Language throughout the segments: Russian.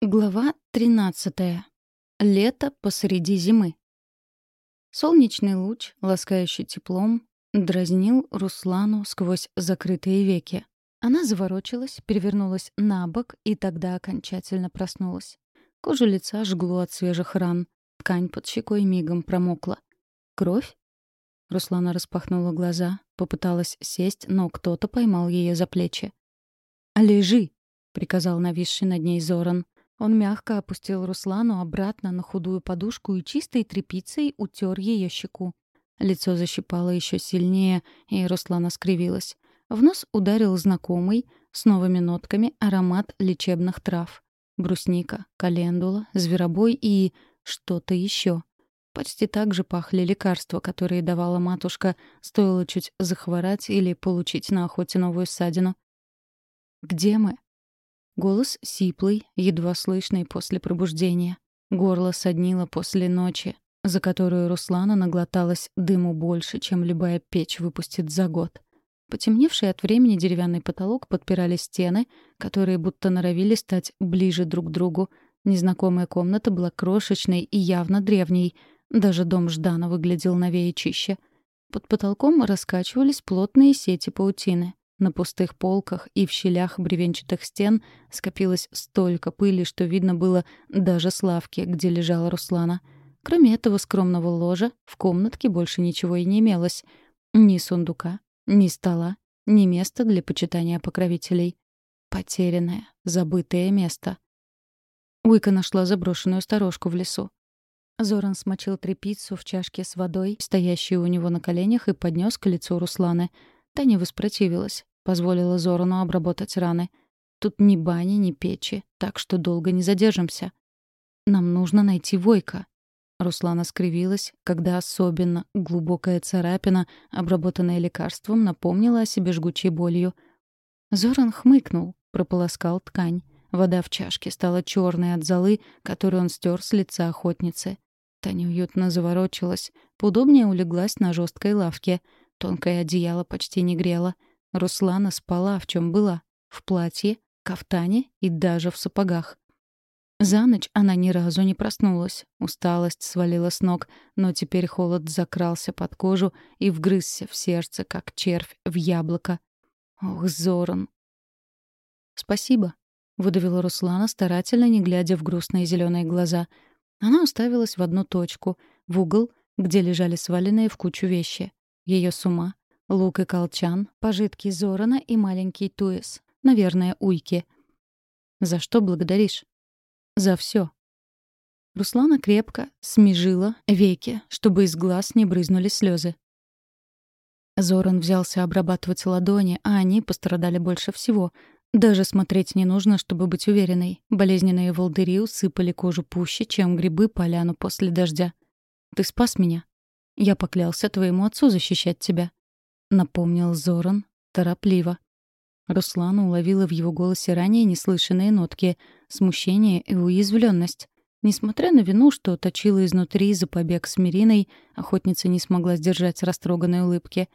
Глава 13. Лето посреди зимы. Солнечный луч, ласкающий теплом, дразнил Руслану сквозь закрытые веки. Она заворочилась, перевернулась на бок и тогда окончательно проснулась. Кожу лица жгло от свежих ран. Ткань под щекой мигом промокла. «Кровь?» Руслана распахнула глаза, попыталась сесть, но кто-то поймал ее за плечи. «Лежи!» — приказал нависший над ней Зоран. Он мягко опустил Руслану обратно на худую подушку и чистой тряпицей утер ее щеку. Лицо защипало еще сильнее, и Руслана скривилась. В нос ударил знакомый, с новыми нотками, аромат лечебных трав. Брусника, календула, зверобой и что-то еще. Почти так же пахли лекарства, которые давала матушка, стоило чуть захворать или получить на охоте новую ссадину. «Где мы?» Голос сиплый, едва слышный после пробуждения. Горло соднило после ночи, за которую Руслана наглоталась дыму больше, чем любая печь выпустит за год. Потемневший от времени деревянный потолок подпирали стены, которые будто норовили стать ближе друг к другу. Незнакомая комната была крошечной и явно древней. Даже дом Ждана выглядел новее и чище. Под потолком раскачивались плотные сети паутины. На пустых полках и в щелях бревенчатых стен скопилось столько пыли, что видно было даже с лавки, где лежала Руслана. Кроме этого скромного ложа в комнатке больше ничего и не имелось. Ни сундука, ни стола, ни места для почитания покровителей. Потерянное, забытое место. Уика нашла заброшенную сторожку в лесу. Зоран смочил тряпицу в чашке с водой, стоящей у него на коленях, и поднес к лицу Русланы — Та не воспротивилась, позволила Зорану обработать раны. Тут ни бани, ни печи, так что долго не задержимся. Нам нужно найти Войка. Руслана скривилась, когда особенно глубокая царапина, обработанная лекарством, напомнила о себе жгучей болью. Зоран хмыкнул, прополоскал ткань. Вода в чашке стала черной от золы, которую он стер с лица охотницы. Та неуютно заворочилась, поудобнее улеглась на жесткой лавке — Тонкое одеяло почти не грело. Руслана спала, в чем была. В платье, кафтане и даже в сапогах. За ночь она ни разу не проснулась. Усталость свалила с ног, но теперь холод закрался под кожу и вгрызся в сердце, как червь в яблоко. Ох, Зоран! «Спасибо», — выдавила Руслана, старательно не глядя в грустные зеленые глаза. Она уставилась в одну точку, в угол, где лежали сваленные в кучу вещи. Ее сума, лук и колчан, пожитки Зорана и маленький туес. Наверное, уйки. За что благодаришь? За все. Руслана крепко смежила веки, чтобы из глаз не брызнули слезы. Зоран взялся обрабатывать ладони, а они пострадали больше всего. Даже смотреть не нужно, чтобы быть уверенной. Болезненные волдыри усыпали кожу пуще, чем грибы поляну после дождя. «Ты спас меня», я поклялся твоему отцу защищать тебя», — напомнил Зоран торопливо. Руслана уловила в его голосе ранее неслышанные нотки — смущение и уязвленность. Несмотря на вину, что точила изнутри за побег с Мириной, охотница не смогла сдержать растроганной улыбки.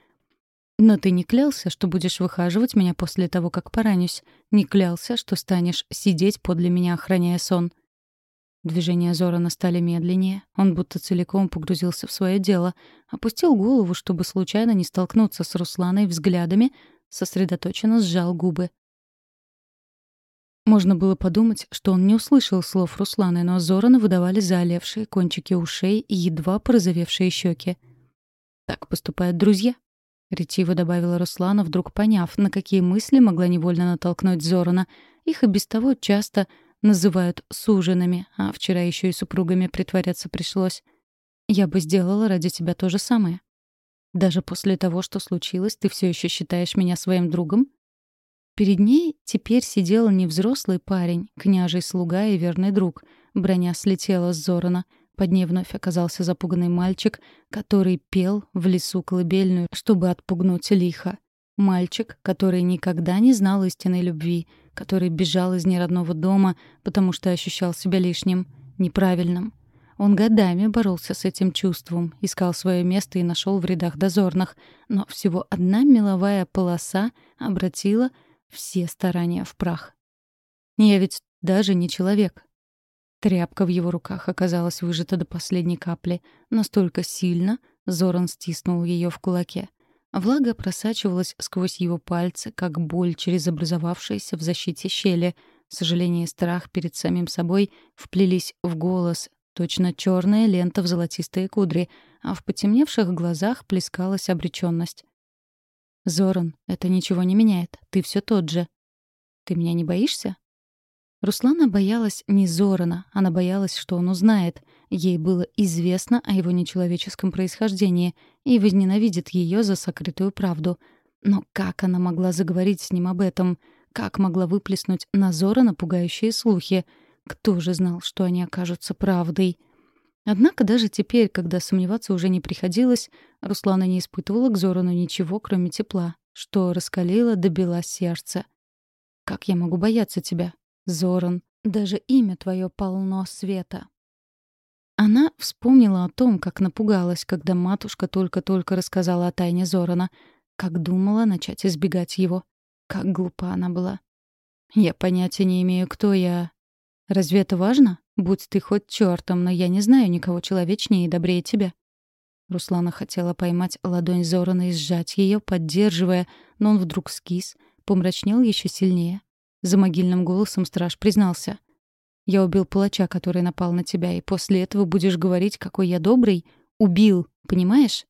«Но ты не клялся, что будешь выхаживать меня после того, как поранюсь. Не клялся, что станешь сидеть подле меня, охраняя сон. Движения Зорана стали медленнее. Он будто целиком погрузился в свое дело. Опустил голову, чтобы случайно не столкнуться с Русланой взглядами, сосредоточенно сжал губы. Можно было подумать, что он не услышал слов Русланы, но Зорана выдавали заолевшие кончики ушей и едва порозовевшие щеки. «Так поступают друзья», — ретиво добавила Руслана, вдруг поняв, на какие мысли могла невольно натолкнуть Зорана. Их и без того часто называют суженными, а вчера еще и супругами притворяться пришлось. Я бы сделала ради тебя то же самое. Даже после того, что случилось, ты все еще считаешь меня своим другом? Перед ней теперь сидел не взрослый парень, княжий слуга и верный друг. Броня слетела с Зорана. Под ней вновь оказался запуганный мальчик, который пел в лесу колыбельную, чтобы отпугнуть лихо. Мальчик, который никогда не знал истинной любви — который бежал из неродного дома, потому что ощущал себя лишним, неправильным. Он годами боролся с этим чувством, искал свое место и нашел в рядах дозорных, но всего одна меловая полоса обратила все старания в прах. «Я ведь даже не человек», Тряпка в его руках оказалась выжата до последней капли. Настолько сильно Зоран стиснул ее в кулаке. Влага просачивалась сквозь его пальцы, как боль через образовавшиеся в защите щели. Сожаление и страх перед самим собой вплелись в голос, точно черная лента в золотистые кудри, а в потемневших глазах плескалась обреченность. «Зоран, это ничего не меняет. Ты все тот же. Ты меня не боишься?» Руслана боялась не Зорана, она боялась, что он узнает. Ей было известно о его нечеловеческом происхождении и возненавидит ее за сокрытую правду. Но как она могла заговорить с ним об этом? Как могла выплеснуть на Зорана пугающие слухи? Кто же знал, что они окажутся правдой? Однако даже теперь, когда сомневаться уже не приходилось, Руслана не испытывала к Зорану ничего, кроме тепла, что раскалило до бела сердце. «Как я могу бояться тебя?» Зоран, даже имя твое полно света. Она вспомнила о том, как напугалась, когда матушка только-только рассказала о тайне Зорана, как думала начать избегать его. Как глупа она была. Я понятия не имею, кто я. Разве это важно? Будь ты хоть чертом, но я не знаю никого человечнее и добрее тебя. Руслана хотела поймать ладонь Зорана и сжать ее, поддерживая, но он вдруг скис, помрачнел еще сильнее, за могильным голосом страж признался. «Я убил палача, который напал на тебя, и после этого будешь говорить, какой я добрый? Убил, понимаешь?»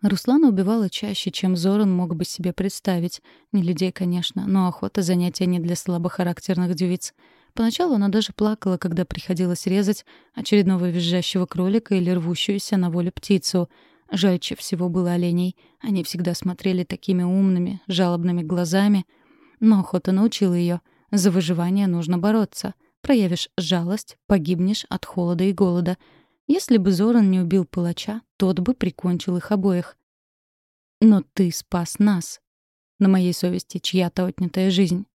Руслана убивала чаще, чем Зоран мог бы себе представить. Не людей, конечно, но охота — занятие не для слабохарактерных девиц. Поначалу она даже плакала, когда приходилось резать очередного визжащего кролика или рвущуюся на волю птицу. Жальче всего было оленей. Они всегда смотрели такими умными, жалобными глазами — но охота научила ее. За выживание нужно бороться. Проявишь жалость — погибнешь от холода и голода. Если бы Зоран не убил палача, тот бы прикончил их обоих. Но ты спас нас. На моей совести чья-то отнятая жизнь.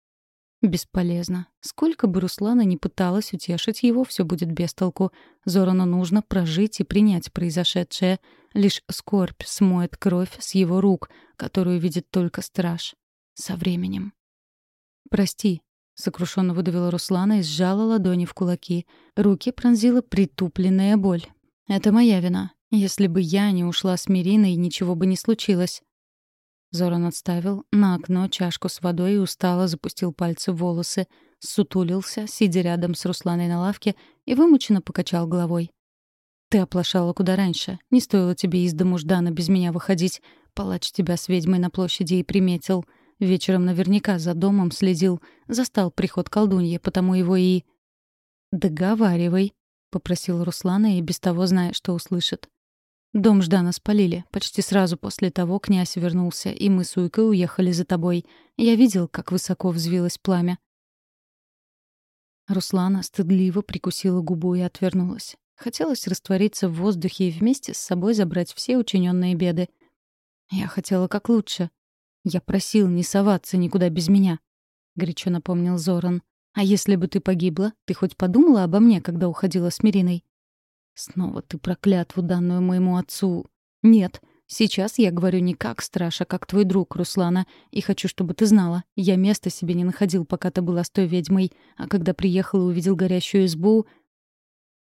Бесполезно. Сколько бы Руслана ни пыталась утешить его, все будет без толку. Зорану нужно прожить и принять произошедшее. Лишь скорбь смоет кровь с его рук, которую видит только страж. Со временем. «Прости», — сокрушенно выдавила Руслана и сжала ладони в кулаки. Руки пронзила притупленная боль. «Это моя вина. Если бы я не ушла с Мириной, ничего бы не случилось». Зоран отставил на окно чашку с водой и устало запустил пальцы в волосы, сутулился, сидя рядом с Русланой на лавке, и вымученно покачал головой. «Ты оплошала куда раньше. Не стоило тебе из дому Ждана без меня выходить. Палач тебя с ведьмой на площади и приметил. Вечером наверняка за домом следил, застал приход колдуньи, потому его и... «Договаривай», — попросил Руслана, и без того зная, что услышит. «Дом Ждана спалили. Почти сразу после того князь вернулся, и мы с Уйкой уехали за тобой. Я видел, как высоко взвилось пламя». Руслана стыдливо прикусила губу и отвернулась. Хотелось раствориться в воздухе и вместе с собой забрать все учиненные беды. Я хотела как лучше. «Я просил не соваться никуда без меня», — горячо напомнил Зоран. «А если бы ты погибла, ты хоть подумала обо мне, когда уходила с Мириной?» «Снова ты проклятву, данную моему отцу». «Нет, сейчас я говорю не как страж, а как твой друг, Руслана. И хочу, чтобы ты знала, я места себе не находил, пока ты была с той ведьмой. А когда приехал и увидел горящую избу...»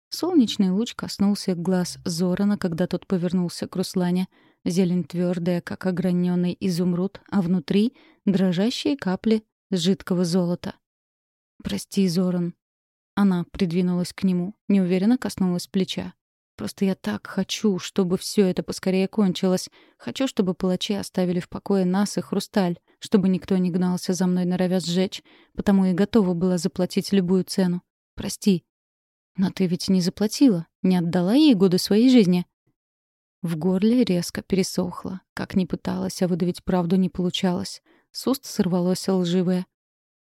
Солнечный луч коснулся глаз Зорана, когда тот повернулся к Руслане — Зелень твердая, как ограненный изумруд, а внутри — дрожащие капли жидкого золота. «Прости, Зоран». Она придвинулась к нему, неуверенно коснулась плеча. «Просто я так хочу, чтобы все это поскорее кончилось. Хочу, чтобы палачи оставили в покое нас и хрусталь, чтобы никто не гнался за мной, норовя сжечь, потому и готова была заплатить любую цену. Прости». «Но ты ведь не заплатила, не отдала ей годы своей жизни». В горле резко пересохло. Как ни пыталась, а выдавить правду не получалось. С уст сорвалось лживое.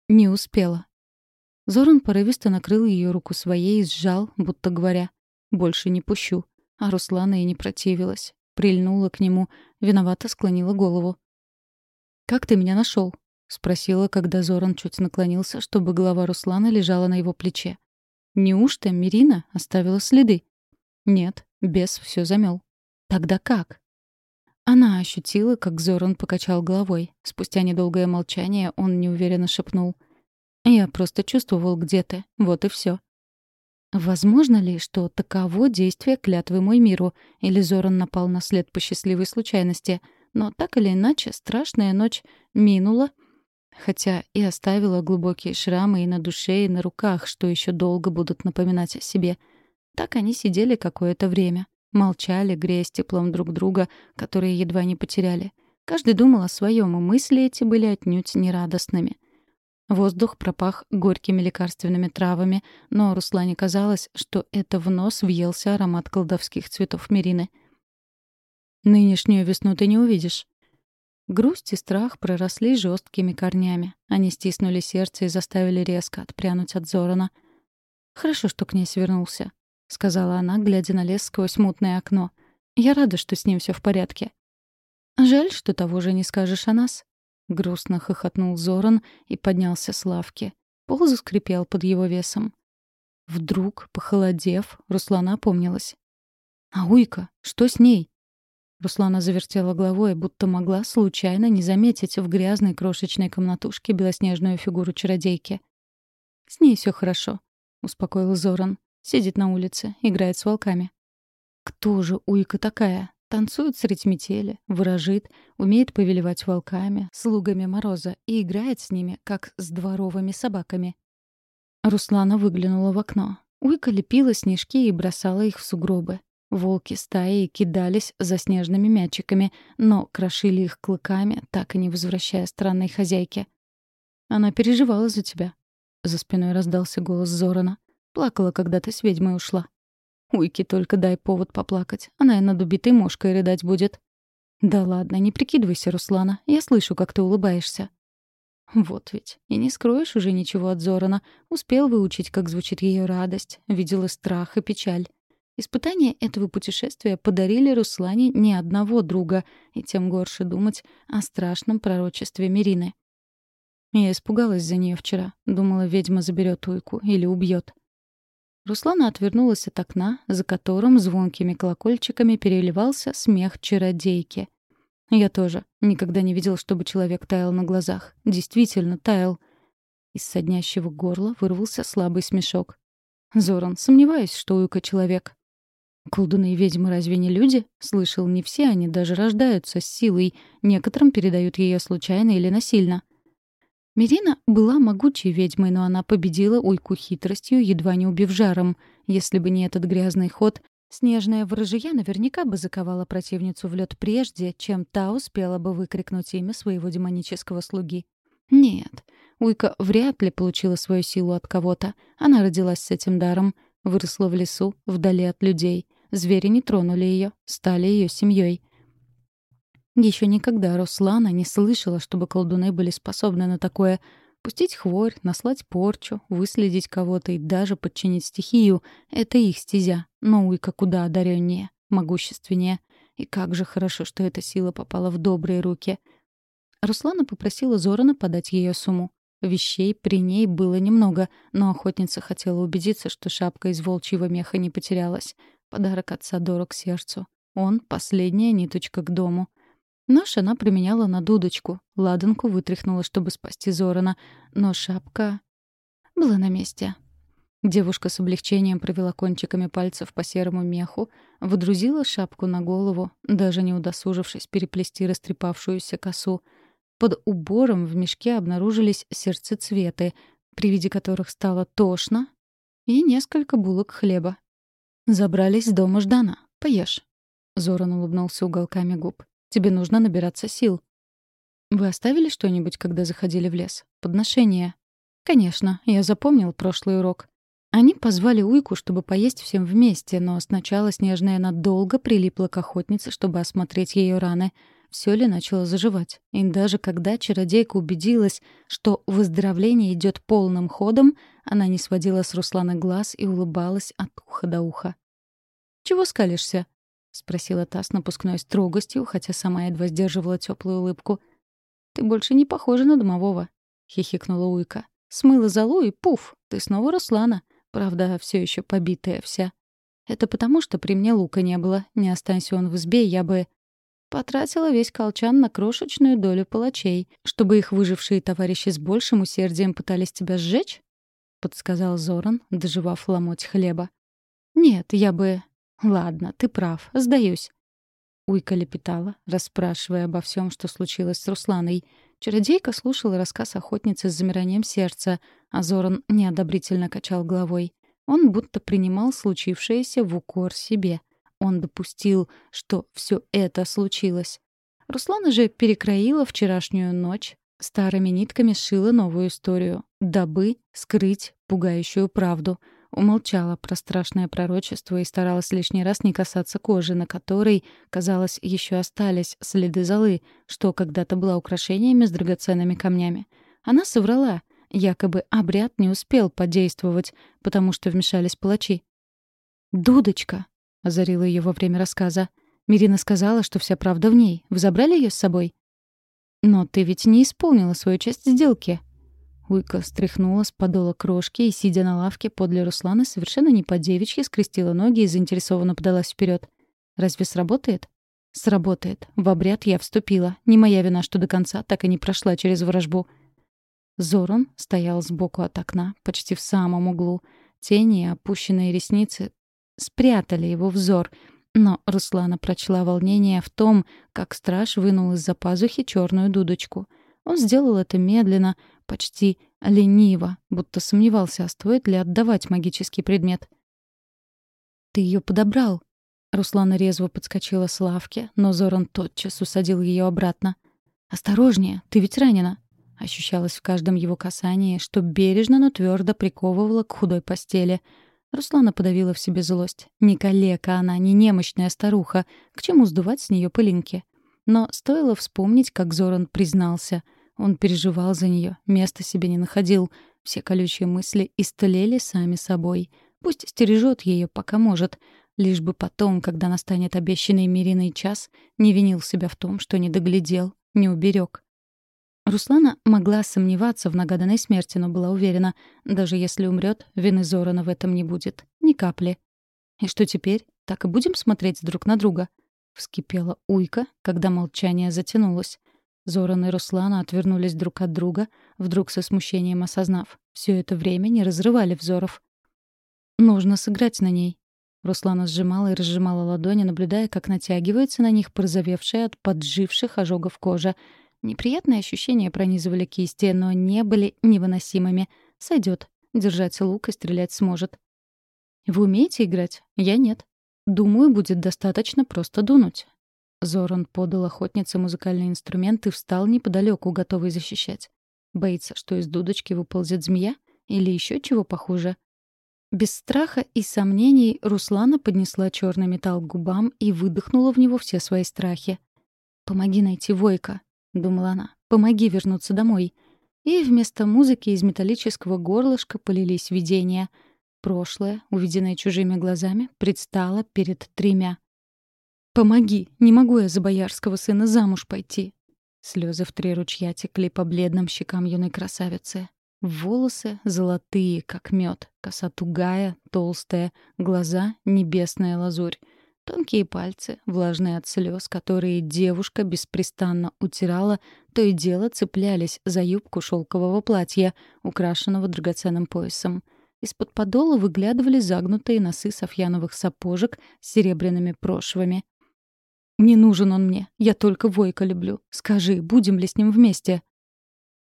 Не успела. Зоран порывисто накрыл ее руку своей и сжал, будто говоря, «Больше не пущу». А Руслана и не противилась. Прильнула к нему, виновато склонила голову. «Как ты меня нашел? спросила, когда Зоран чуть наклонился, чтобы голова Руслана лежала на его плече. «Неужто Мирина оставила следы?» «Нет, бес все замел. Тогда как? Она ощутила, как Зоран покачал головой. Спустя недолгое молчание он неуверенно шепнул. «Я просто чувствовал, где ты. Вот и все. Возможно ли, что таково действие клятвы мой миру, или Зоран напал на след по счастливой случайности? Но так или иначе, страшная ночь минула, хотя и оставила глубокие шрамы и на душе, и на руках, что еще долго будут напоминать о себе. Так они сидели какое-то время, молчали, греясь теплом друг друга, которые едва не потеряли. Каждый думал о своем, и мысли эти были отнюдь нерадостными — Воздух пропах горькими лекарственными травами, но Руслане казалось, что это в нос въелся аромат колдовских цветов Мирины. «Нынешнюю весну ты не увидишь». Грусть и страх проросли жесткими корнями. Они стиснули сердце и заставили резко отпрянуть от Зорана. «Хорошо, что князь вернулся», — сказала она, глядя на лес сквозь мутное окно. «Я рада, что с ним все в порядке». «Жаль, что того же не скажешь о нас», Грустно хохотнул Зоран и поднялся с лавки. Пол заскрипел под его весом. Вдруг, похолодев, Руслана опомнилась. «А Уйка, что с ней?» Руслана завертела головой, будто могла случайно не заметить в грязной крошечной комнатушке белоснежную фигуру чародейки. «С ней все хорошо», — успокоил Зоран. «Сидит на улице, играет с волками». «Кто же Уйка такая?» Танцует средь метели, выражит, умеет повелевать волками, слугами Мороза и играет с ними, как с дворовыми собаками. Руслана выглянула в окно. Уйка лепила снежки и бросала их в сугробы. Волки стаи кидались за снежными мячиками, но крошили их клыками, так и не возвращая странной хозяйке. «Она переживала за тебя». За спиной раздался голос Зорана. «Плакала, когда ты с ведьмой ушла». Уйки, только дай повод поплакать. Она и над убитой мошкой рыдать будет. Да ладно, не прикидывайся, Руслана. Я слышу, как ты улыбаешься. Вот ведь. И не скроешь уже ничего от Зорана. Успел выучить, как звучит ее радость. Видел и страх, и печаль. Испытания этого путешествия подарили Руслане ни одного друга, и тем горше думать о страшном пророчестве Мирины. Я испугалась за нее вчера. Думала, ведьма заберет Уйку или убьет. Руслана отвернулась от окна, за которым звонкими колокольчиками переливался смех чародейки. Я тоже никогда не видел, чтобы человек таял на глазах. Действительно таял. Из соднящего горла вырвался слабый смешок. Зоран, сомневаюсь, что Уйка человек. Колдуны и ведьмы разве не люди? Слышал, не все они даже рождаются с силой. Некоторым передают ее случайно или насильно. Мирина была могучей ведьмой, но она победила Уйку хитростью, едва не убив жаром. Если бы не этот грязный ход, снежная ворожья наверняка бы заковала противницу в лед прежде, чем та успела бы выкрикнуть имя своего демонического слуги. Нет, Уйка вряд ли получила свою силу от кого-то. Она родилась с этим даром, выросла в лесу, вдали от людей. Звери не тронули ее, стали ее семьей. Еще никогда Руслана не слышала, чтобы колдуны были способны на такое. Пустить хворь, наслать порчу, выследить кого-то и даже подчинить стихию — это их стезя. Но Уйка куда одареннее, могущественнее. И как же хорошо, что эта сила попала в добрые руки. Руслана попросила Зорана подать ее сумму. Вещей при ней было немного, но охотница хотела убедиться, что шапка из волчьего меха не потерялась. Подарок отца дорог сердцу. Он — последняя ниточка к дому — Нож она применяла на дудочку. Ладанку вытряхнула, чтобы спасти Зорана. Но шапка была на месте. Девушка с облегчением провела кончиками пальцев по серому меху, выдрузила шапку на голову, даже не удосужившись переплести растрепавшуюся косу. Под убором в мешке обнаружились сердцецветы, при виде которых стало тошно, и несколько булок хлеба. «Забрались с дома Ждана. Поешь». Зоран улыбнулся уголками губ. Тебе нужно набираться сил. Вы оставили что-нибудь, когда заходили в лес? Подношение? Конечно, я запомнил прошлый урок. Они позвали Уйку, чтобы поесть всем вместе, но сначала Снежная надолго прилипла к охотнице, чтобы осмотреть ее раны. Все ли начало заживать? И даже когда чародейка убедилась, что выздоровление идет полным ходом, она не сводила с Руслана глаз и улыбалась от уха до уха. «Чего скалишься?» — спросила та с напускной строгостью, хотя сама едва сдерживала теплую улыбку. «Ты больше не похожа на домового», — хихикнула Уйка. «Смыла залу и пуф, ты снова Руслана. Правда, все еще побитая вся. Это потому, что при мне лука не было. Не останься он в избе, я бы...» Потратила весь колчан на крошечную долю палачей, чтобы их выжившие товарищи с большим усердием пытались тебя сжечь? — подсказал Зоран, доживав ломоть хлеба. «Нет, я бы...» «Ладно, ты прав, сдаюсь». Уйка лепетала, расспрашивая обо всем, что случилось с Русланой. Чародейка слушала рассказ охотницы с замиранием сердца, а Зоран неодобрительно качал головой. Он будто принимал случившееся в укор себе. Он допустил, что все это случилось. Руслана же перекроила вчерашнюю ночь, старыми нитками сшила новую историю, дабы скрыть пугающую правду. Умолчала про страшное пророчество и старалась лишний раз не касаться кожи, на которой, казалось, еще остались следы золы, что когда-то была украшениями с драгоценными камнями. Она соврала. Якобы обряд не успел подействовать, потому что вмешались палачи. «Дудочка», — озарила ее во время рассказа. «Мирина сказала, что вся правда в ней. Вы забрали ее с собой?» «Но ты ведь не исполнила свою часть сделки», Уйка стряхнула с подола крошки и, сидя на лавке подле Руслана, совершенно не по-девичьи скрестила ноги и заинтересованно подалась вперед. «Разве сработает?» «Сработает. В обряд я вступила. Не моя вина, что до конца так и не прошла через ворожбу». Зоран стоял сбоку от окна, почти в самом углу. Тени и опущенные ресницы спрятали его взор, но Руслана прочла волнение в том, как страж вынул из-за пазухи черную дудочку. Он сделал это медленно, почти лениво, будто сомневался, а стоит ли отдавать магический предмет. «Ты ее подобрал!» Руслана резво подскочила с лавки, но Зоран тотчас усадил ее обратно. «Осторожнее, ты ведь ранена!» Ощущалось в каждом его касании, что бережно, но твердо приковывала к худой постели. Руслана подавила в себе злость. Не калека она, не немощная старуха. К чему сдувать с нее пылинки? Но стоило вспомнить, как Зоран признался — он переживал за нее, места себе не находил. Все колючие мысли истлели сами собой. Пусть стережет ее, пока может. Лишь бы потом, когда настанет обещанный Мириной час, не винил себя в том, что не доглядел, не уберег. Руслана могла сомневаться в нагаданной смерти, но была уверена, даже если умрет, вины Зорана в этом не будет. Ни капли. «И что теперь? Так и будем смотреть друг на друга?» Вскипела уйка, когда молчание затянулось. Зоран и Руслана отвернулись друг от друга, вдруг со смущением осознав. Все это время не разрывали взоров. «Нужно сыграть на ней». Руслана сжимала и разжимала ладони, наблюдая, как натягивается на них порозовевшая от подживших ожогов кожа. Неприятные ощущения пронизывали кисти, но не были невыносимыми. Сойдет. Держать лук и стрелять сможет. «Вы умеете играть? Я нет. Думаю, будет достаточно просто дунуть. Зоран подал охотнице музыкальный инструмент и встал неподалеку, готовый защищать. Боится, что из дудочки выползет змея? Или еще чего похуже? Без страха и сомнений Руслана поднесла черный металл к губам и выдохнула в него все свои страхи. «Помоги найти Войка», — думала она. «Помоги вернуться домой». И вместо музыки из металлического горлышка полились видения. Прошлое, увиденное чужими глазами, предстало перед тремя. «Помоги! Не могу я за боярского сына замуж пойти!» Слезы в три ручья текли по бледным щекам юной красавицы. Волосы золотые, как мед, коса тугая, толстая, глаза — небесная лазурь. Тонкие пальцы, влажные от слез, которые девушка беспрестанно утирала, то и дело цеплялись за юбку шелкового платья, украшенного драгоценным поясом. Из-под подола выглядывали загнутые носы софьяновых сапожек с серебряными прошвами. «Не нужен он мне. Я только Войка люблю. Скажи, будем ли с ним вместе?»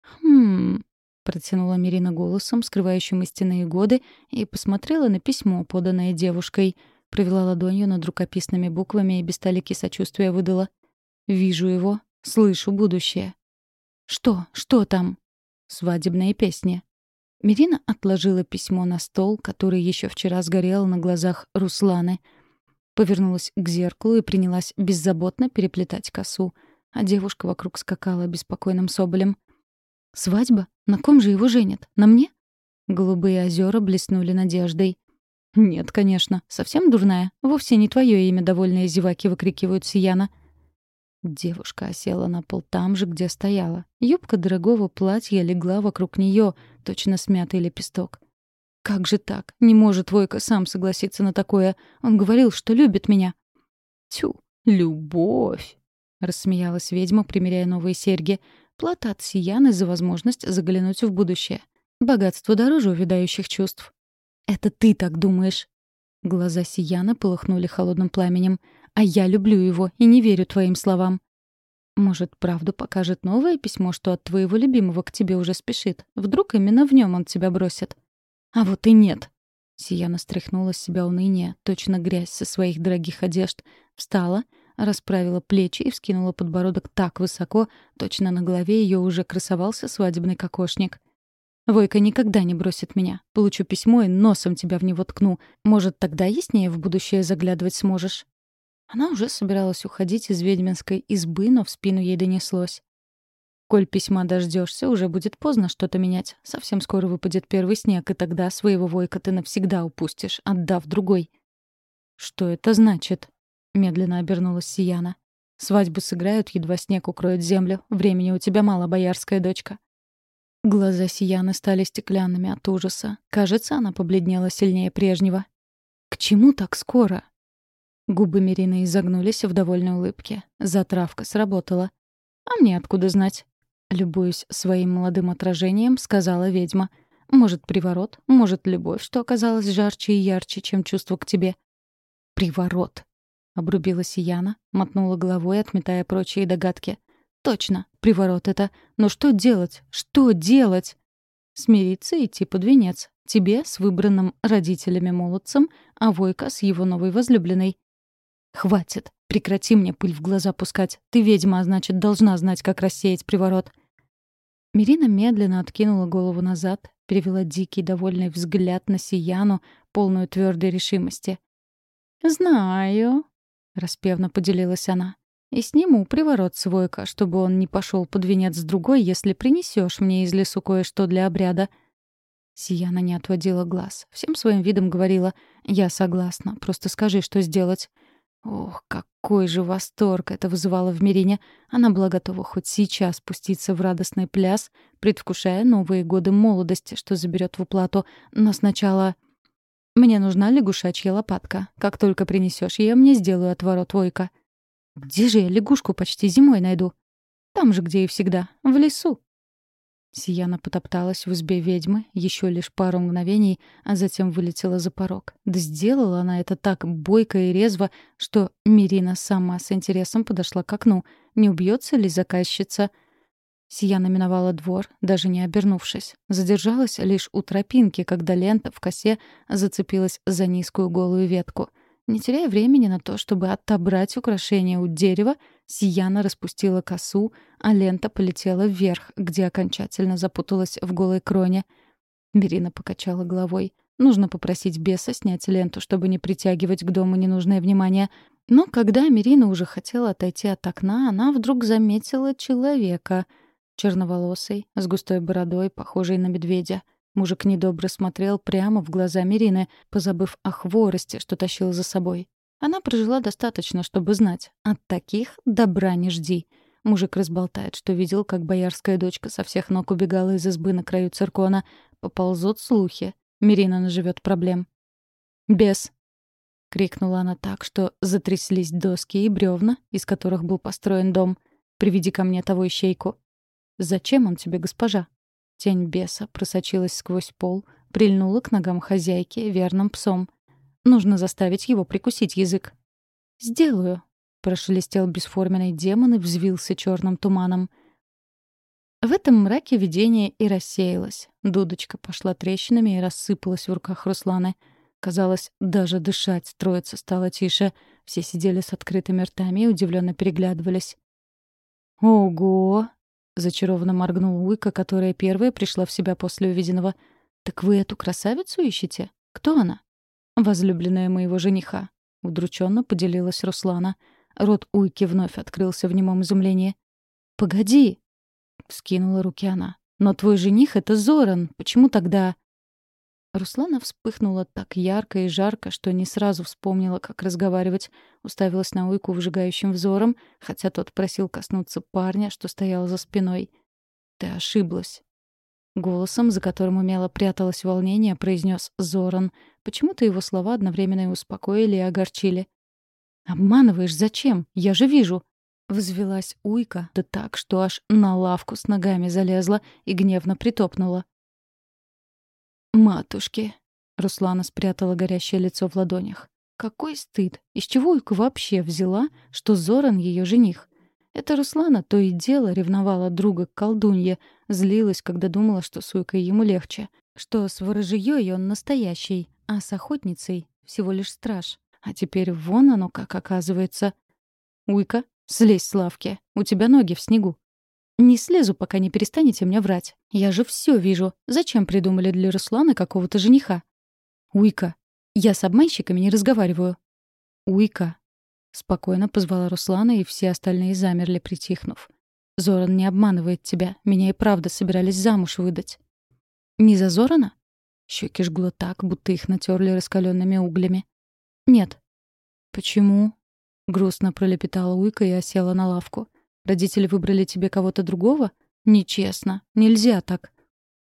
«Хм...» — протянула Мирина голосом, скрывающим истинные годы, и посмотрела на письмо, поданное девушкой. Провела ладонью над рукописными буквами и без толики сочувствия выдала. «Вижу его. Слышу будущее». «Что? Что там?» «Свадебные песни». Мирина отложила письмо на стол, который еще вчера сгорел на глазах Русланы — Повернулась к зеркалу и принялась беззаботно переплетать косу. А девушка вокруг скакала беспокойным соболем. «Свадьба? На ком же его женят? На мне?» Голубые озера блеснули надеждой. «Нет, конечно. Совсем дурная. Вовсе не твое имя довольные зеваки выкрикивают Сияна». Девушка осела на пол там же, где стояла. Юбка дорогого платья легла вокруг нее, точно смятый лепесток. Как же так? Не может Войка сам согласиться на такое. Он говорил, что любит меня. Тю, любовь. Рассмеялась ведьма, примеряя новые серьги. Плата от Сияны за возможность заглянуть в будущее. Богатство дороже увядающих чувств. Это ты так думаешь. Глаза Сияна полыхнули холодным пламенем. А я люблю его и не верю твоим словам. Может, правду покажет новое письмо, что от твоего любимого к тебе уже спешит. Вдруг именно в нем он тебя бросит. А вот и нет. Сияна стряхнула с себя уныние, точно грязь со своих дорогих одежд. Встала, расправила плечи и вскинула подбородок так высоко, точно на голове ее уже красовался свадебный кокошник. «Войка никогда не бросит меня. Получу письмо и носом тебя в него ткну. Может, тогда яснее в будущее заглядывать сможешь?» Она уже собиралась уходить из ведьминской избы, но в спину ей донеслось. «Коль письма дождешься, уже будет поздно что-то менять. Совсем скоро выпадет первый снег, и тогда своего Войка ты навсегда упустишь, отдав другой». «Что это значит?» — медленно обернулась Сияна. «Свадьбу сыграют, едва снег укроет землю. Времени у тебя мало, боярская дочка». Глаза Сияны стали стеклянными от ужаса. Кажется, она побледнела сильнее прежнего. «К чему так скоро?» Губы Мирины изогнулись в довольной улыбке. Затравка сработала. «А мне откуда знать?» Любуясь своим молодым отражением, сказала ведьма. «Может, приворот, может, любовь, что оказалась жарче и ярче, чем чувство к тебе». «Приворот!» — обрубила Сияна, мотнула головой, отметая прочие догадки. «Точно, приворот это. Но что делать? Что делать?» «Смириться и идти под венец. Тебе с выбранным родителями молодцем, а Войка с его новой возлюбленной. «Хватит! Прекрати мне пыль в глаза пускать. Ты ведьма, а значит, должна знать, как рассеять приворот». Мирина медленно откинула голову назад, перевела дикий довольный взгляд на Сияну, полную твердой решимости. «Знаю», — распевно поделилась она. «И сниму приворот свойка, чтобы он не пошел под венец с другой, если принесешь мне из лесу кое-что для обряда». Сияна не отводила глаз. Всем своим видом говорила «Я согласна, просто скажи, что сделать». Ох, какой же восторг это вызывало в Мирине. Она была готова хоть сейчас спуститься в радостный пляс, предвкушая новые годы молодости, что заберет в уплату. Но сначала... «Мне нужна лягушачья лопатка. Как только принесешь ее, мне сделаю отворот Войка». «Где же я лягушку почти зимой найду?» «Там же, где и всегда. В лесу», Сияна потопталась в избе ведьмы еще лишь пару мгновений, а затем вылетела за порог. Да сделала она это так бойко и резво, что Мирина сама с интересом подошла к окну. Не убьется ли заказчица? Сияна миновала двор, даже не обернувшись. Задержалась лишь у тропинки, когда лента в косе зацепилась за низкую голую ветку — не теряя времени на то, чтобы отобрать украшение у дерева, Сияна распустила косу, а лента полетела вверх, где окончательно запуталась в голой кроне. Берина покачала головой. Нужно попросить беса снять ленту, чтобы не притягивать к дому ненужное внимание. Но когда Мирина уже хотела отойти от окна, она вдруг заметила человека. Черноволосый, с густой бородой, похожий на медведя. Мужик недобро смотрел прямо в глаза Мирины, позабыв о хворости, что тащил за собой. Она прожила достаточно, чтобы знать. От таких добра не жди. Мужик разболтает, что видел, как боярская дочка со всех ног убегала из избы на краю циркона. Поползут слухи. Мирина наживет проблем. «Бес!» — крикнула она так, что затряслись доски и бревна, из которых был построен дом. «Приведи ко мне того ищейку». «Зачем он тебе, госпожа?» Тень беса просочилась сквозь пол, прильнула к ногам хозяйки верным псом. Нужно заставить его прикусить язык. «Сделаю», — прошелестел бесформенный демон и взвился черным туманом. В этом мраке видение и рассеялось. Дудочка пошла трещинами и рассыпалась в руках Русланы. Казалось, даже дышать троица стало тише. Все сидели с открытыми ртами и удивленно переглядывались. «Ого!» — зачарованно моргнула Уика, которая первая пришла в себя после увиденного. «Так вы эту красавицу ищете? Кто она?» «Возлюбленная моего жениха», — удрученно поделилась Руслана. Рот Уйки вновь открылся в немом изумлении. «Погоди!» — вскинула руки она. «Но твой жених — это Зоран. Почему тогда...» Руслана вспыхнула так ярко и жарко, что не сразу вспомнила, как разговаривать. Уставилась на Уйку выжигающим взором, хотя тот просил коснуться парня, что стоял за спиной. «Ты ошиблась». Голосом, за которым умело пряталось волнение, произнес Зоран. Почему-то его слова одновременно и успокоили, и огорчили. «Обманываешь зачем? Я же вижу!» Взвелась Уйка, да так, что аж на лавку с ногами залезла и гневно притопнула. «Матушки!» — Руслана спрятала горящее лицо в ладонях. «Какой стыд! Из чего Уйка вообще взяла, что Зоран ее жених? Это Руслана то и дело ревновала друга к колдунье, злилась, когда думала, что с Уйкой ему легче, что с ворожьей он настоящий, а с охотницей всего лишь страж. А теперь вон оно как оказывается. «Уйка, слезь с лавки, у тебя ноги в снегу». «Не слезу, пока не перестанете мне врать. Я же все вижу. Зачем придумали для Руслана какого-то жениха?» «Уйка, я с обманщиками не разговариваю». «Уйка». Спокойно позвала Руслана, и все остальные замерли, притихнув. «Зоран не обманывает тебя. Меня и правда собирались замуж выдать». «Не за Зорана?» Щеки жгло так, будто их натерли раскаленными углями. «Нет». «Почему?» — грустно пролепетала Уйка и осела на лавку. Родители выбрали тебе кого-то другого? Нечестно. Нельзя так.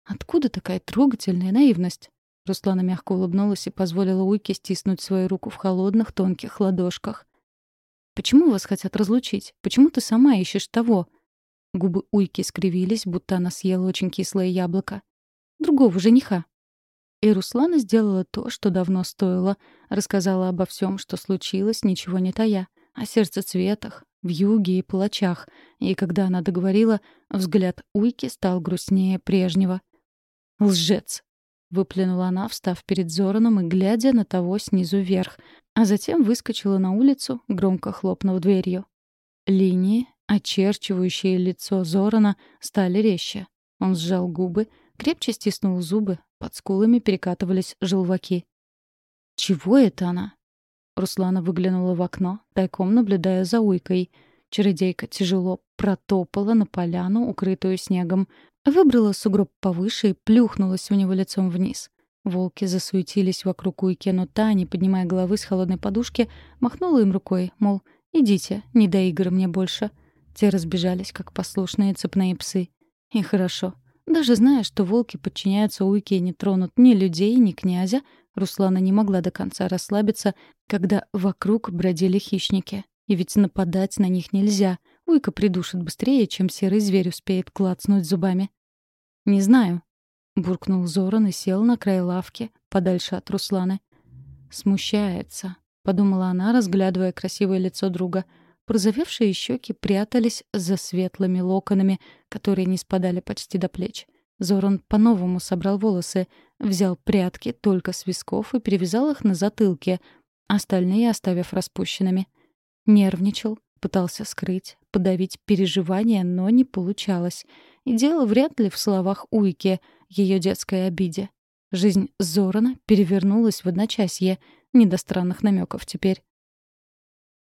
Откуда такая трогательная наивность? Руслана мягко улыбнулась и позволила Уйке стиснуть свою руку в холодных, тонких ладошках. «Почему вас хотят разлучить? Почему ты сама ищешь того?» Губы Уйки скривились, будто она съела очень кислое яблоко. «Другого жениха». И Руслана сделала то, что давно стоило. Рассказала обо всем, что случилось, ничего не тая. О сердцецветах, в юге и палачах, и когда она договорила, взгляд Уйки стал грустнее прежнего. «Лжец!» — выплюнула она, встав перед Зораном и глядя на того снизу вверх, а затем выскочила на улицу, громко хлопнув дверью. Линии, очерчивающие лицо Зорана, стали резче. Он сжал губы, крепче стиснул зубы, под скулами перекатывались желваки. «Чего это она?» Руслана выглянула в окно, тайком наблюдая за уйкой. Чародейка тяжело протопала на поляну, укрытую снегом. Выбрала сугроб повыше и плюхнулась в него лицом вниз. Волки засуетились вокруг уйки, но та, не поднимая головы с холодной подушки, махнула им рукой, мол, «Идите, не до игр мне больше». Те разбежались, как послушные цепные псы. И хорошо. Даже зная, что волки подчиняются уйке и не тронут ни людей, ни князя, Руслана не могла до конца расслабиться, когда вокруг бродили хищники. И ведь нападать на них нельзя. Уйка придушит быстрее, чем серый зверь успеет клацнуть зубами. «Не знаю», — буркнул Зоран и сел на край лавки, подальше от Русланы. «Смущается», — подумала она, разглядывая красивое лицо друга. Прозовевшие щеки прятались за светлыми локонами, которые не спадали почти до плеч. Зоран по-новому собрал волосы, взял прядки только с висков и перевязал их на затылке, остальные оставив распущенными. Нервничал, пытался скрыть, подавить переживания, но не получалось. И дело вряд ли в словах Уйки, ее детской обиде. Жизнь Зорана перевернулась в одночасье, не до странных намеков теперь.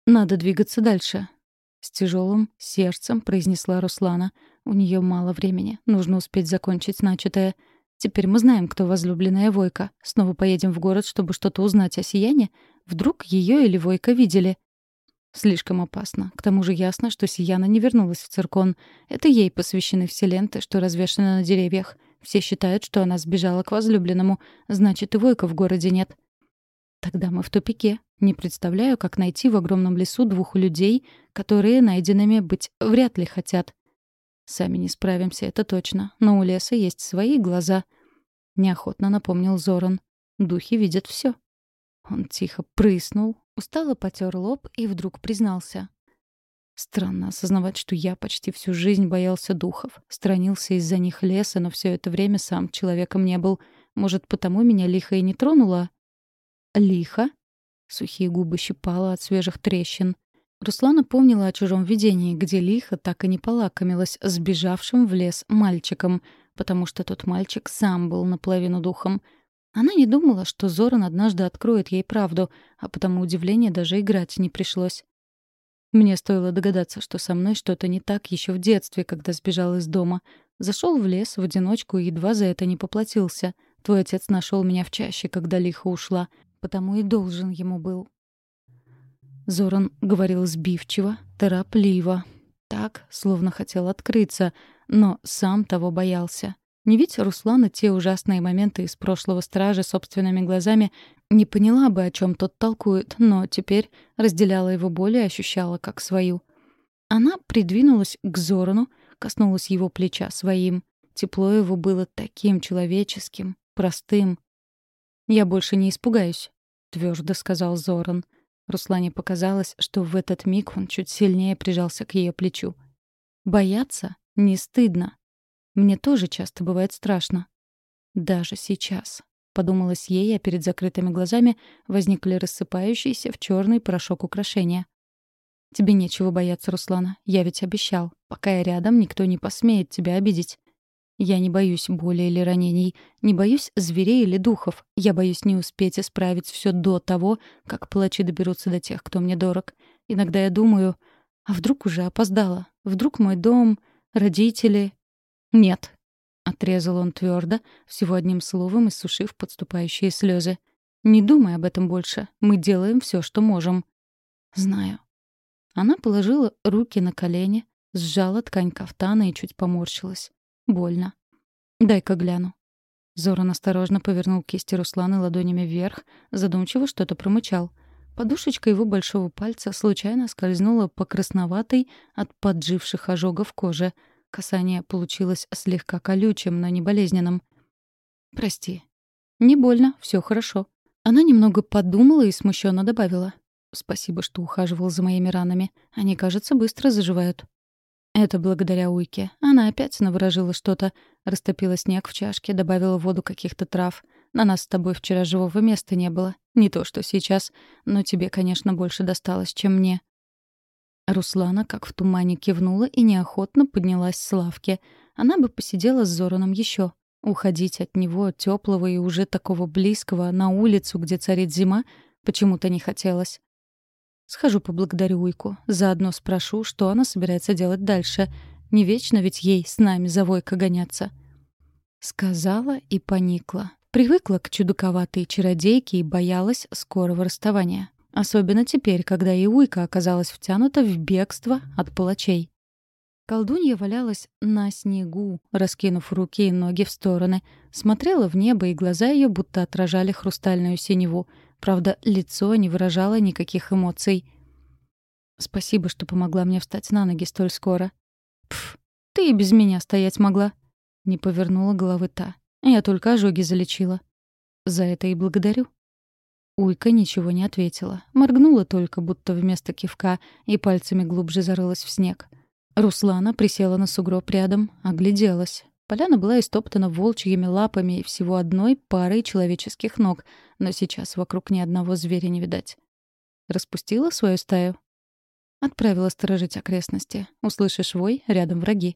«Надо двигаться дальше», — с тяжелым сердцем произнесла Руслана — у нее мало времени. Нужно успеть закончить начатое. Теперь мы знаем, кто возлюбленная Войка. Снова поедем в город, чтобы что-то узнать о Сияне. Вдруг ее или Войка видели. Слишком опасно. К тому же ясно, что Сияна не вернулась в циркон. Это ей посвящены все ленты, что развешаны на деревьях. Все считают, что она сбежала к возлюбленному. Значит, и Войка в городе нет. Тогда мы в тупике. Не представляю, как найти в огромном лесу двух людей, которые найденными быть вряд ли хотят. Сами не справимся, это точно. Но у леса есть свои глаза. Неохотно напомнил Зоран. Духи видят все. Он тихо прыснул, устало потер лоб и вдруг признался. Странно осознавать, что я почти всю жизнь боялся духов, странился из-за них леса, но все это время сам человеком не был. Может, потому меня лихо и не тронуло? Лихо? Сухие губы щипало от свежих трещин. Руслана помнила о чужом видении, где Лиха так и не полакомилась сбежавшим в лес мальчиком, потому что тот мальчик сам был наполовину духом. Она не думала, что Зоран однажды откроет ей правду, а потому удивления даже играть не пришлось. Мне стоило догадаться, что со мной что-то не так еще в детстве, когда сбежал из дома. Зашел в лес в одиночку и едва за это не поплатился. Твой отец нашел меня в чаще, когда лихо ушла, потому и должен ему был. Зоран говорил сбивчиво, торопливо. Так, словно хотел открыться, но сам того боялся. Не видеть Руслана те ужасные моменты из прошлого стража собственными глазами, не поняла бы, о чем тот толкует, но теперь разделяла его боль и ощущала как свою. Она придвинулась к Зорану, коснулась его плеча своим. Тепло его было таким человеческим, простым. «Я больше не испугаюсь», — твердо сказал Зоран. Руслане показалось, что в этот миг он чуть сильнее прижался к ее плечу. «Бояться не стыдно. Мне тоже часто бывает страшно. Даже сейчас», — подумалось ей, а перед закрытыми глазами возникли рассыпающиеся в черный порошок украшения. «Тебе нечего бояться, Руслана. Я ведь обещал. Пока я рядом, никто не посмеет тебя обидеть. Я не боюсь боли или ранений, не боюсь зверей или духов. Я боюсь не успеть исправить все до того, как палачи доберутся до тех, кто мне дорог. Иногда я думаю, а вдруг уже опоздала? Вдруг мой дом, родители... Нет. Отрезал он твердо, всего одним словом иссушив подступающие слезы. Не думай об этом больше. Мы делаем все, что можем. Знаю. Она положила руки на колени, сжала ткань кафтана и чуть поморщилась. Больно. Дай-ка гляну. Зоран осторожно повернул кисти Руслана ладонями вверх, задумчиво что-то промычал. Подушечка его большого пальца случайно скользнула по красноватой от подживших ожогов кожи. Касание получилось слегка колючим, но не болезненным. «Прости». «Не больно, все хорошо». Она немного подумала и смущенно добавила. «Спасибо, что ухаживал за моими ранами. Они, кажется, быстро заживают». Это благодаря Уйке. Она опять наворожила что-то. Растопила снег в чашке, добавила воду каких-то трав. На нас с тобой вчера живого места не было. Не то, что сейчас. Но тебе, конечно, больше досталось, чем мне. Руслана, как в тумане, кивнула и неохотно поднялась с лавки. Она бы посидела с Зораном еще. Уходить от него, теплого и уже такого близкого, на улицу, где царит зима, почему-то не хотелось. Схожу поблагодарю Уйку. Заодно спрошу, что она собирается делать дальше. Не вечно ведь ей с нами за Войко гоняться. Сказала и поникла. Привыкла к чудаковатой чародейке и боялась скорого расставания. Особенно теперь, когда и Уйка оказалась втянута в бегство от палачей. Колдунья валялась на снегу, раскинув руки и ноги в стороны, смотрела в небо, и глаза ее будто отражали хрустальную синеву — Правда, лицо не выражало никаких эмоций. «Спасибо, что помогла мне встать на ноги столь скоро». «Пф, ты и без меня стоять могла». Не повернула головы та. «Я только ожоги залечила». «За это и благодарю». Уйка ничего не ответила. Моргнула только, будто вместо кивка, и пальцами глубже зарылась в снег. Руслана присела на сугроб рядом, огляделась. Поляна была истоптана волчьими лапами и всего одной парой человеческих ног, но сейчас вокруг ни одного зверя не видать. Распустила свою стаю? Отправила сторожить окрестности. Услышишь вой, рядом враги.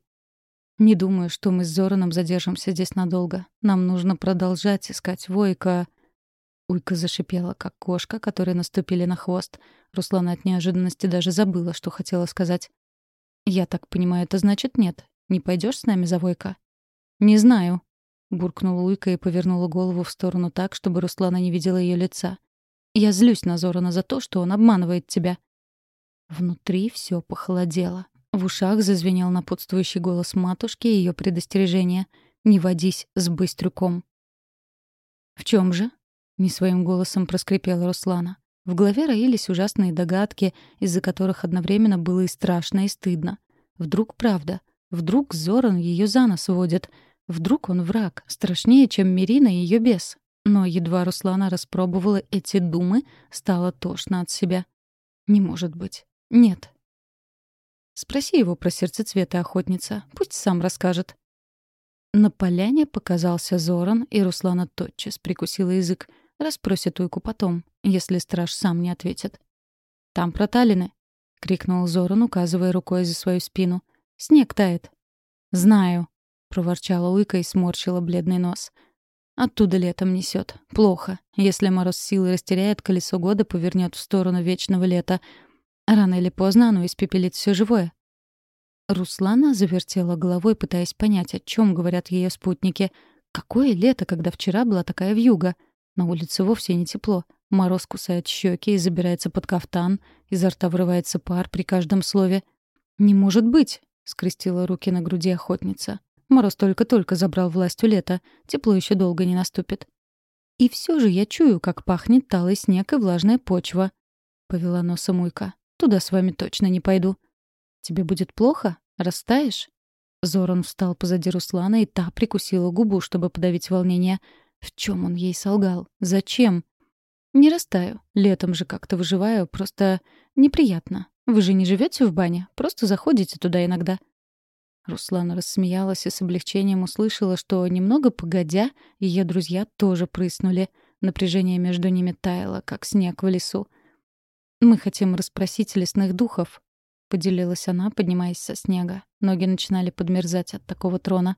Не думаю, что мы с Зораном задержимся здесь надолго. Нам нужно продолжать искать Войка. Уйка зашипела, как кошка, которой наступили на хвост. Руслана от неожиданности даже забыла, что хотела сказать. «Я так понимаю, это значит нет. Не пойдешь с нами за Войка?» «Не знаю», — буркнула Уйка и повернула голову в сторону так, чтобы Руслана не видела ее лица. «Я злюсь на Зорана за то, что он обманывает тебя». Внутри все похолодело. В ушах зазвенел напутствующий голос матушки и ее предостережение. «Не водись с быстрюком». «В чем же?» — не своим голосом проскрипела Руслана. В голове роились ужасные догадки, из-за которых одновременно было и страшно, и стыдно. Вдруг правда? Вдруг Зоран ее за нос водит? Вдруг он враг, страшнее, чем Мирина и ее бес. Но едва Руслана распробовала эти думы, стало тошно от себя. Не может быть. Нет. Спроси его про сердцецвета охотница. Пусть сам расскажет. На поляне показался Зоран, и Руслана тотчас прикусила язык. Расспросит Уйку потом, если страж сам не ответит. «Там проталины!» — крикнул Зоран, указывая рукой за свою спину. «Снег тает». «Знаю», проворчала Уйка и сморщила бледный нос. Оттуда летом несет. Плохо. Если мороз силы растеряет, колесо года повернет в сторону вечного лета. Рано или поздно оно испепелит все живое. Руслана завертела головой, пытаясь понять, о чем говорят ее спутники. Какое лето, когда вчера была такая вьюга? На улице вовсе не тепло. Мороз кусает щеки и забирается под кафтан. Изо рта вырывается пар при каждом слове. «Не может быть!» — скрестила руки на груди охотница. Мороз только-только забрал власть у лета. Тепло еще долго не наступит. И все же я чую, как пахнет талый снег и влажная почва. Повела носом Уйка. Туда с вами точно не пойду. Тебе будет плохо? Растаешь? Зоран встал позади Руслана, и та прикусила губу, чтобы подавить волнение. В чем он ей солгал? Зачем? Не растаю. Летом же как-то выживаю, просто неприятно. Вы же не живете в бане, просто заходите туда иногда. Руслана рассмеялась и с облегчением услышала, что немного погодя, ее друзья тоже прыснули. Напряжение между ними таяло, как снег в лесу. «Мы хотим расспросить лесных духов», — поделилась она, поднимаясь со снега. Ноги начинали подмерзать от такого трона.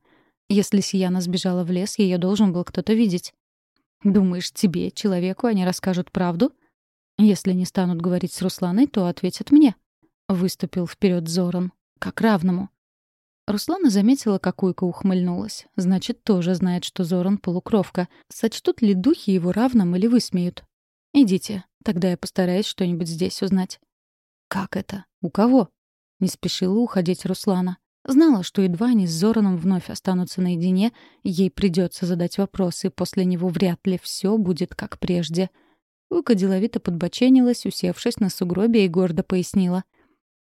Если Сияна сбежала в лес, ее должен был кто-то видеть. «Думаешь, тебе, человеку, они расскажут правду?» «Если не станут говорить с Русланой, то ответят мне», — выступил вперед Зоран, как равному. Руслана заметила, как Уйка ухмыльнулась. Значит, тоже знает, что Зоран — полукровка. Сочтут ли духи его равным или высмеют? «Идите, тогда я постараюсь что-нибудь здесь узнать». «Как это? У кого?» Не спешила уходить Руслана. Знала, что едва они с Зораном вновь останутся наедине, ей придется задать вопросы, после него вряд ли все будет как прежде. Уйка деловито подбоченилась, усевшись на сугробе и гордо пояснила —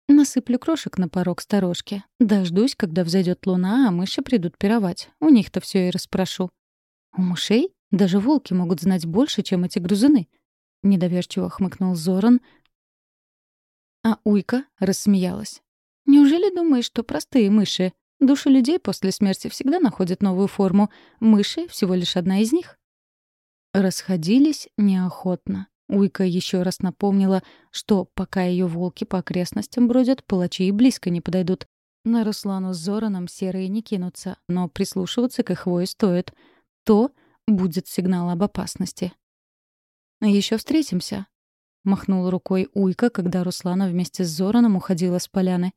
Насыплю крошек на порог сторожки. Дождусь, когда взойдет луна, а мыши придут пировать. У них-то все и расспрошу. У мышей даже волки могут знать больше, чем эти грузины. Недоверчиво хмыкнул Зоран, а Уйка рассмеялась. «Неужели думаешь, что простые мыши? Души людей после смерти всегда находят новую форму. Мыши — всего лишь одна из них». Расходились неохотно. Уйка еще раз напомнила, что пока ее волки по окрестностям бродят, палачи и близко не подойдут. На Руслану с Зораном серые не кинутся, но прислушиваться к их вою стоит. То будет сигнал об опасности. Еще встретимся», — махнула рукой Уйка, когда Руслана вместе с Зораном уходила с поляны.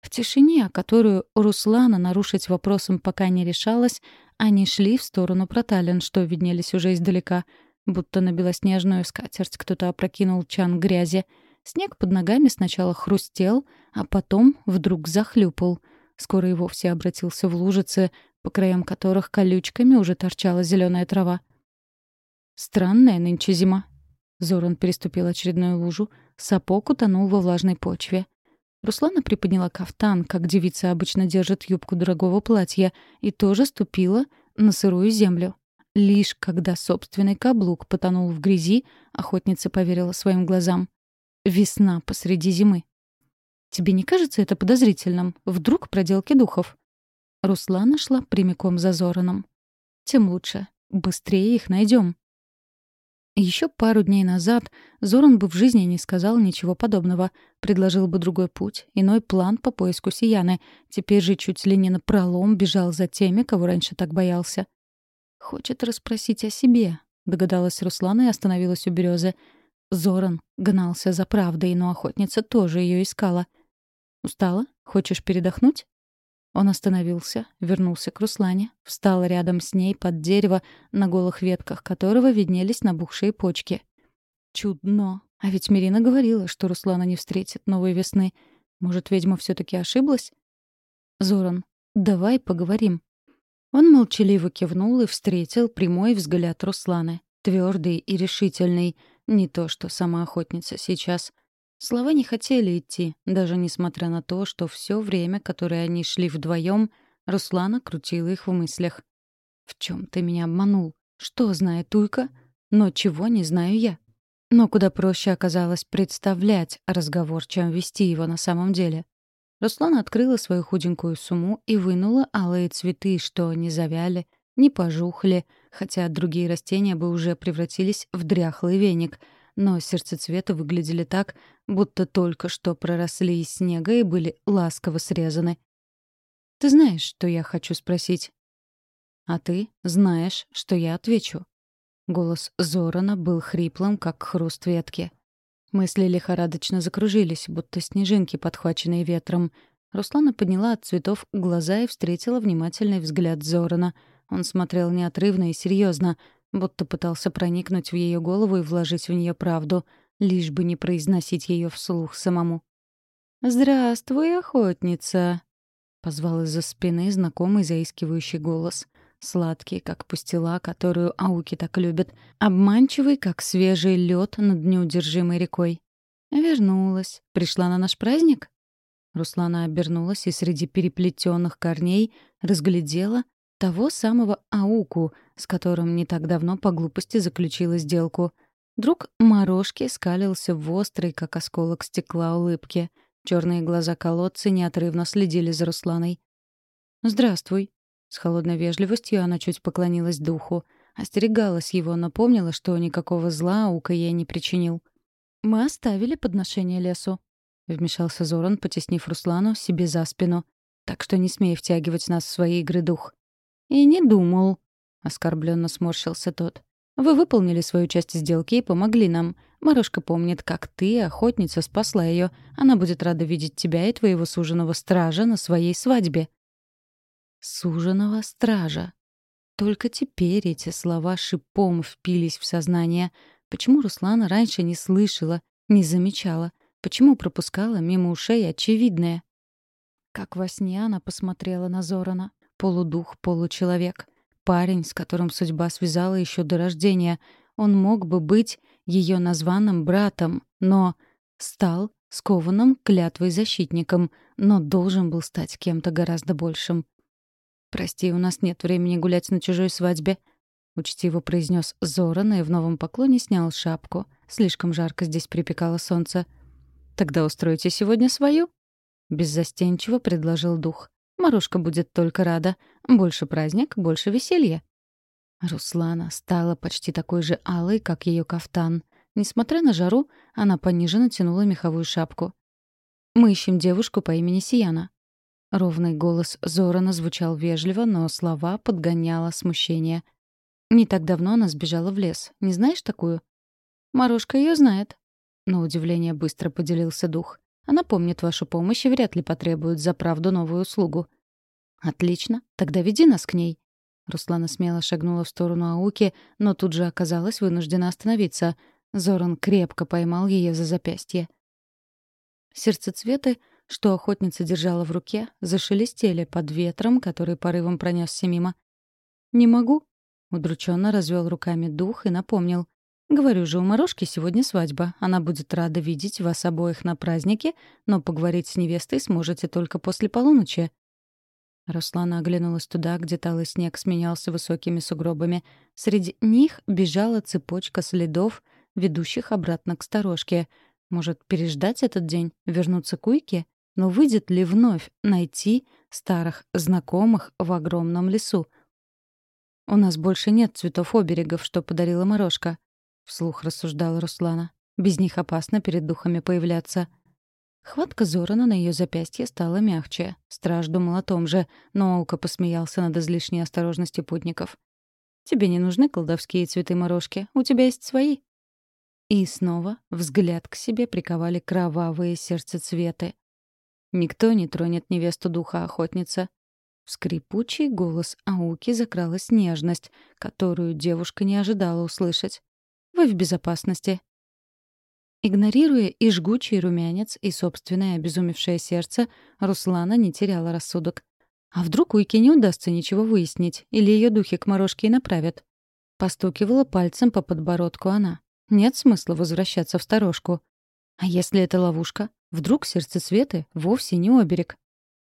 В тишине, которую Руслана нарушить вопросом пока не решалась, они шли в сторону проталин, что виднелись уже издалека — Будто на белоснежную скатерть кто-то опрокинул чан грязи. Снег под ногами сначала хрустел, а потом вдруг захлюпал. Скоро и вовсе обратился в лужицы, по краям которых колючками уже торчала зеленая трава. «Странная нынче зима». Зоран переступил очередную лужу, сапог утонул во влажной почве. Руслана приподняла кафтан, как девица обычно держит юбку дорогого платья, и тоже ступила на сырую землю. Лишь когда собственный каблук потонул в грязи, охотница поверила своим глазам. Весна посреди зимы. «Тебе не кажется это подозрительным? Вдруг проделки духов?» Руслана шла прямиком за Зораном. «Тем лучше. Быстрее их найдем. Еще пару дней назад Зоран бы в жизни не сказал ничего подобного. Предложил бы другой путь, иной план по поиску Сияны. Теперь же чуть ли не напролом бежал за теми, кого раньше так боялся. «Хочет расспросить о себе», — догадалась Руслана и остановилась у березы. Зоран гнался за правдой, но охотница тоже ее искала. «Устала? Хочешь передохнуть?» Он остановился, вернулся к Руслане, встал рядом с ней под дерево, на голых ветках которого виднелись набухшие почки. Чудно. А ведь Мирина говорила, что Руслана не встретит новой весны. Может, ведьма все таки ошиблась? «Зоран, давай поговорим», он молчаливо кивнул и встретил прямой взгляд Русланы. Твердый и решительный. Не то, что сама охотница сейчас. Слова не хотели идти, даже несмотря на то, что все время, которое они шли вдвоем, Руслана крутила их в мыслях. «В чем ты меня обманул? Что знает Туйка? Но чего не знаю я?» Но куда проще оказалось представлять разговор, чем вести его на самом деле. Руслан открыла свою худенькую сумму и вынула алые цветы, что не завяли, не пожухли, хотя другие растения бы уже превратились в дряхлый веник, но сердцецветы выглядели так, будто только что проросли из снега и были ласково срезаны. «Ты знаешь, что я хочу спросить?» «А ты знаешь, что я отвечу». Голос Зорана был хриплым, как хруст ветки. Мысли лихорадочно закружились, будто снежинки, подхваченные ветром. Руслана подняла от цветов глаза и встретила внимательный взгляд Зорана. Он смотрел неотрывно и серьезно, будто пытался проникнуть в ее голову и вложить в нее правду, лишь бы не произносить ее вслух самому. «Здравствуй, охотница!» — позвал из-за спины знакомый заискивающий голос — Сладкий, как пустила, которую ауки так любят. Обманчивый, как свежий лед над неудержимой рекой. Вернулась. Пришла на наш праздник? Руслана обернулась и среди переплетенных корней разглядела Того самого Ауку, с которым не так давно по глупости заключила сделку. Друг Морошки скалился в острой, как осколок стекла, улыбке. Черные глаза колодца неотрывно следили за Русланой. «Здравствуй». С холодной вежливостью она чуть поклонилась духу. Остерегалась его, напомнила, что никакого зла Аука ей не причинил. «Мы оставили подношение лесу», — вмешался Зоран, потеснив Руслану себе за спину. «Так что не смей втягивать нас в свои игры, дух». «И не думал», — оскорбленно сморщился тот. «Вы выполнили свою часть сделки и помогли нам. Марошка помнит, как ты, охотница, спасла ее. Она будет рада видеть тебя и твоего суженого стража на своей свадьбе». «Суженого стража». Только теперь эти слова шипом впились в сознание. Почему Руслана раньше не слышала, не замечала? Почему пропускала мимо ушей очевидное? Как во сне она посмотрела на Зорана. Полудух, получеловек. Парень, с которым судьба связала еще до рождения. Он мог бы быть ее названным братом, но стал скованным клятвой защитником, но должен был стать кем-то гораздо большим. «Прости, у нас нет времени гулять на чужой свадьбе», — учтиво произнес Зоран и в новом поклоне снял шапку. Слишком жарко здесь припекало солнце. «Тогда устройте сегодня свою?» — беззастенчиво предложил дух. Марушка будет только рада. Больше праздник, больше веселья. Руслана стала почти такой же алой, как ее кафтан. Несмотря на жару, она пониже натянула меховую шапку. «Мы ищем девушку по имени Сияна». Ровный голос Зорана звучал вежливо, но слова подгоняло смущение. «Не так давно она сбежала в лес. Не знаешь такую?» «Марушка ее знает». На удивление быстро поделился дух. Она помнит вашу помощь и вряд ли потребует за правду новую услугу». «Отлично. Тогда веди нас к ней». Руслана смело шагнула в сторону Ауки, но тут же оказалась вынуждена остановиться. Зоран крепко поймал ее за запястье. Сердцецветы, что охотница держала в руке, зашелестели под ветром, который порывом пронесся мимо. «Не могу», — удрученно развел руками дух и напомнил. Говорю же, у Морошки сегодня свадьба. Она будет рада видеть вас обоих на празднике, но поговорить с невестой сможете только после полуночи. Руслана оглянулась туда, где талый снег сменялся высокими сугробами. Среди них бежала цепочка следов, ведущих обратно к сторожке. Может, переждать этот день, вернуться к Уйке? Но выйдет ли вновь найти старых знакомых в огромном лесу? «У нас больше нет цветов оберегов, что подарила Морошка», вслух рассуждала Руслана. Без них опасно перед духами появляться. Хватка Зорана на ее запястье стала мягче. Страж думал о том же, но Аука посмеялся над излишней осторожностью путников. «Тебе не нужны колдовские цветы-морожки, у тебя есть свои». И снова взгляд к себе приковали кровавые сердцецветы. «Никто не тронет невесту духа охотница». В скрипучий голос Ауки закралась нежность, которую девушка не ожидала услышать. Вы в безопасности». Игнорируя и жгучий румянец, и собственное обезумевшее сердце, Руслана не теряла рассудок. А вдруг у Ики не удастся ничего выяснить, или ее духи к морожке и направят? Постукивала пальцем по подбородку она. Нет смысла возвращаться в сторожку. А если это ловушка? Вдруг сердцецветы вовсе не оберег?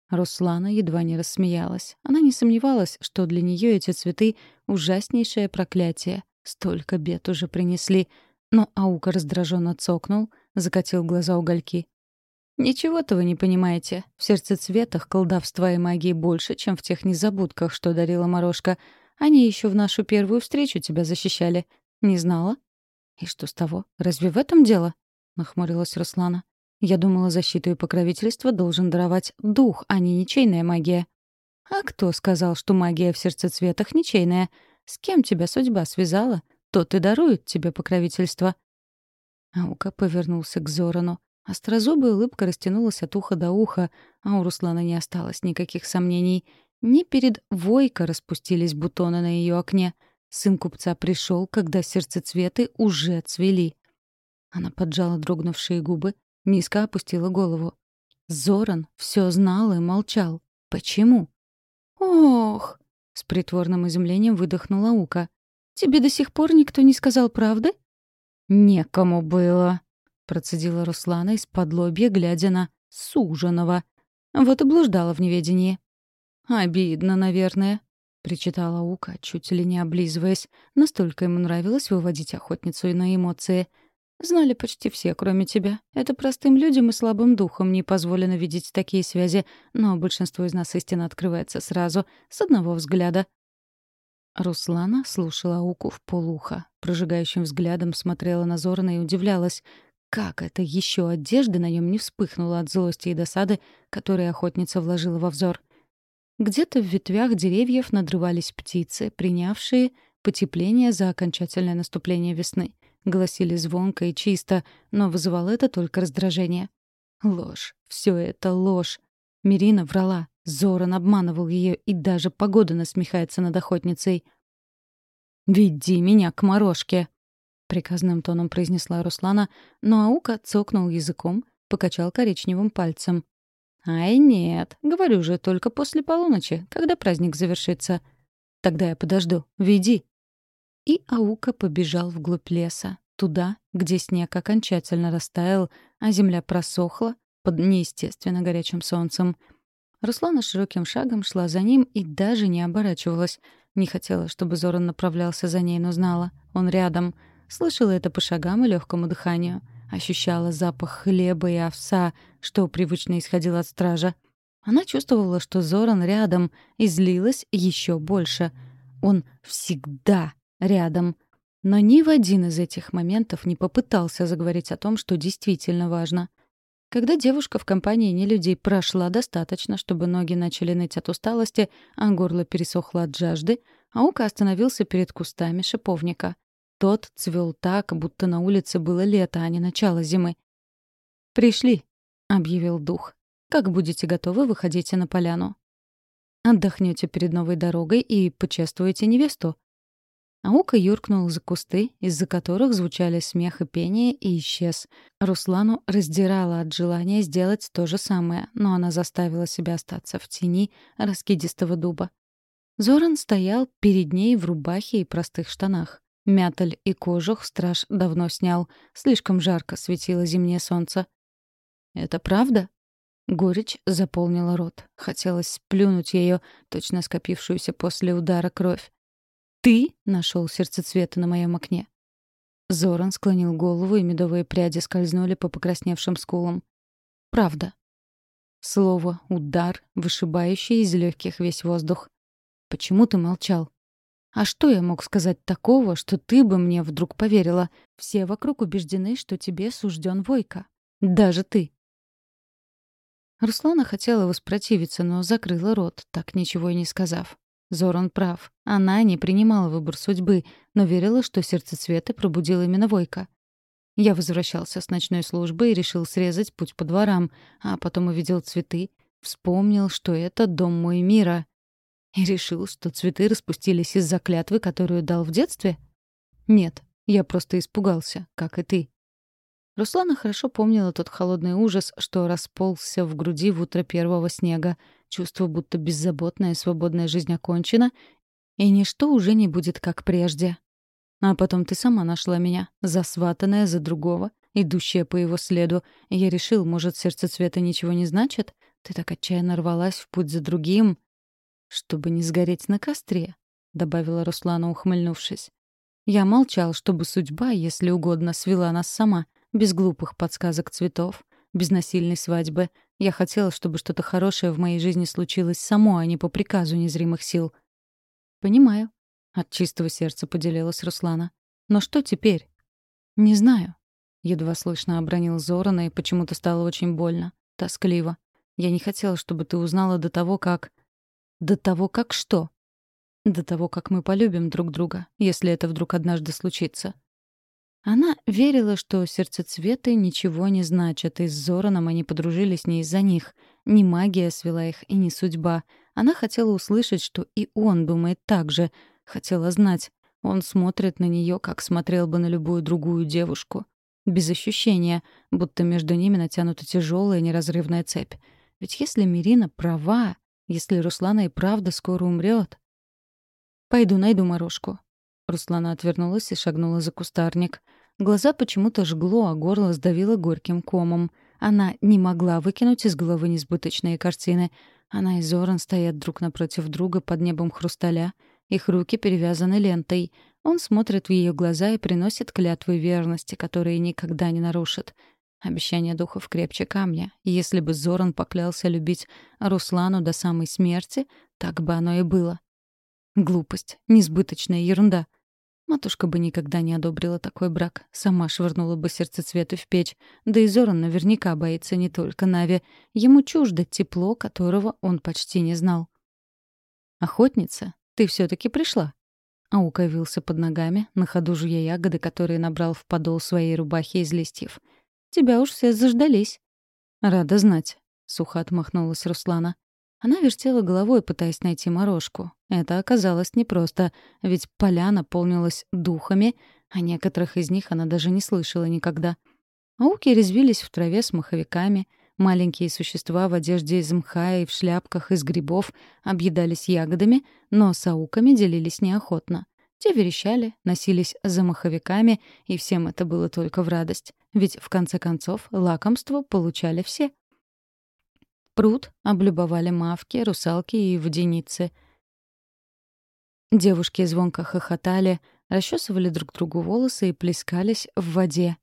Руслана едва не рассмеялась. Она не сомневалась, что для нее эти цветы — ужаснейшее проклятие, Столько бед уже принесли. Но Аука раздраженно цокнул, закатил глаза угольки. «Ничего-то вы не понимаете. В сердцецветах колдовства и магии больше, чем в тех незабудках, что дарила Морошка. Они еще в нашу первую встречу тебя защищали. Не знала?» «И что с того? Разве в этом дело?» — нахмурилась Руслана. «Я думала, защиту и покровительство должен даровать дух, а не ничейная магия». «А кто сказал, что магия в сердцецветах ничейная? С кем тебя судьба связала, тот и дарует тебе покровительство». Аука повернулся к Зорану. Острозубая улыбка растянулась от уха до уха, а у Руслана не осталось никаких сомнений. Не перед Войко распустились бутоны на ее окне. Сын купца пришел, когда сердцецветы уже цвели. Она поджала дрогнувшие губы, низко опустила голову. Зоран все знал и молчал. Почему? «Ох!» С притворным изумлением выдохнула Ука. «Тебе до сих пор никто не сказал правды?» «Некому было», — процедила Руслана из-под лобья, глядя на суженого. Вот и блуждала в неведении. «Обидно, наверное», — причитала Ука, чуть ли не облизываясь. Настолько ему нравилось выводить охотницу на эмоции. Знали почти все, кроме тебя. Это простым людям и слабым духом не позволено видеть такие связи, но большинству из нас истина открывается сразу, с одного взгляда. Руслана слушала Уку в полуха, прожигающим взглядом смотрела на Зорана и удивлялась, как это еще одежда на нем не вспыхнула от злости и досады, которые охотница вложила во взор. Где-то в ветвях деревьев надрывались птицы, принявшие потепление за окончательное наступление весны. Гласили звонко и чисто, но вызывало это только раздражение. Ложь. Все это ложь. Мирина врала. Зоран обманывал ее, и даже погода насмехается над охотницей. «Веди меня к морожке», — приказным тоном произнесла Руслана, но Аука цокнул языком, покачал коричневым пальцем. «Ай, нет, говорю же, только после полуночи, когда праздник завершится. Тогда я подожду. Веди». И Аука побежал вглубь леса, туда, где снег окончательно растаял, а земля просохла под неестественно горячим солнцем. Руслана широким шагом шла за ним и даже не оборачивалась. Не хотела, чтобы Зоран направлялся за ней, но знала. Он рядом — Слышала это по шагам и легкому дыханию. Ощущала запах хлеба и овса, что привычно исходил от стража. Она чувствовала, что Зоран рядом, и злилась еще больше. Он всегда рядом. Но ни в один из этих моментов не попытался заговорить о том, что действительно важно. Когда девушка в компании нелюдей прошла достаточно, чтобы ноги начали ныть от усталости, а горло пересохло от жажды, Аука остановился перед кустами шиповника. Тот цвел так, будто на улице было лето, а не начало зимы. «Пришли», — объявил дух. «Как будете готовы, выходите на поляну. Отдохнете перед новой дорогой и почествуете невесту». Аука юркнул за кусты, из-за которых звучали смех и пение, и исчез. Руслану раздирала от желания сделать то же самое, но она заставила себя остаться в тени раскидистого дуба. Зоран стоял перед ней в рубахе и простых штанах. Мяталь и кожух страж давно снял. Слишком жарко светило зимнее солнце. «Это правда?» Горечь заполнила рот. Хотелось сплюнуть ее, точно скопившуюся после удара кровь. «Ты нашел сердцецветы на моем окне?» Зоран склонил голову, и медовые пряди скользнули по покрасневшим скулам. «Правда». Слово «удар», вышибающий из легких весь воздух. «Почему ты молчал?» А что я мог сказать такого, что ты бы мне вдруг поверила? Все вокруг убеждены, что тебе сужден Войка. Даже ты. Руслана хотела воспротивиться, но закрыла рот, так ничего и не сказав. Зоран прав. Она не принимала выбор судьбы, но верила, что сердцецветы пробудил именно Войка. Я возвращался с ночной службы и решил срезать путь по дворам, а потом увидел цветы, вспомнил, что это дом мой мира, и решил, что цветы распустились из-за клятвы, которую дал в детстве? Нет, я просто испугался, как и ты. Руслана хорошо помнила тот холодный ужас, что расползся в груди в утро первого снега. Чувство, будто беззаботная свободная жизнь окончена, и ничто уже не будет как прежде. А потом ты сама нашла меня, засватанная за другого, идущая по его следу. Я решил, может, сердце цвета ничего не значит? Ты так отчаянно рвалась в путь за другим. «Чтобы не сгореть на костре», — добавила Руслана, ухмыльнувшись. Я молчал, чтобы судьба, если угодно, свела нас сама, без глупых подсказок цветов, без насильной свадьбы. Я хотела, чтобы что-то хорошее в моей жизни случилось само, а не по приказу незримых сил. «Понимаю», — от чистого сердца поделилась Руслана. «Но что теперь?» «Не знаю», — едва слышно обронил Зорана, и почему-то стало очень больно, тоскливо. «Я не хотела, чтобы ты узнала до того, как...» До того, как что? До того, как мы полюбим друг друга, если это вдруг однажды случится. Она верила, что сердцецветы ничего не значат, и с Зораном они подружились не из-за них. Ни магия свела их, и не судьба. Она хотела услышать, что и он думает так же. Хотела знать, он смотрит на нее, как смотрел бы на любую другую девушку. Без ощущения, будто между ними натянута тяжелая неразрывная цепь. Ведь если Мирина права, если Руслана и правда скоро умрет. «Пойду найду морожку». Руслана отвернулась и шагнула за кустарник. Глаза почему-то жгло, а горло сдавило горьким комом. Она не могла выкинуть из головы несбыточные картины. Она и Зоран стоят друг напротив друга под небом хрусталя. Их руки перевязаны лентой. Он смотрит в ее глаза и приносит клятвы верности, которые никогда не нарушит. Обещание духов крепче камня. Если бы Зоран поклялся любить Руслану до самой смерти, так бы оно и было. Глупость, несбыточная ерунда. Матушка бы никогда не одобрила такой брак. Сама швырнула бы сердцецветы в печь. Да и Зоран наверняка боится не только Нави. Ему чуждо тепло, которого он почти не знал. «Охотница, ты все таки пришла?» Аука явился под ногами, на ходу жуя ягоды, которые набрал в подол своей рубахи из листьев. Тебя уж все заждались». «Рада знать», — сухо отмахнулась Руслана. Она вертела головой, пытаясь найти морожку. Это оказалось непросто, ведь поляна полнилась духами, а некоторых из них она даже не слышала никогда. Ауки резвились в траве с маховиками, маленькие существа в одежде из мха и в шляпках из грибов объедались ягодами, но с ауками делились неохотно. Те верещали, носились за маховиками, и всем это было только в радость. Ведь, в конце концов, лакомство получали все. Пруд облюбовали мавки, русалки и водяницы. Девушки звонко хохотали, расчесывали друг другу волосы и плескались в воде.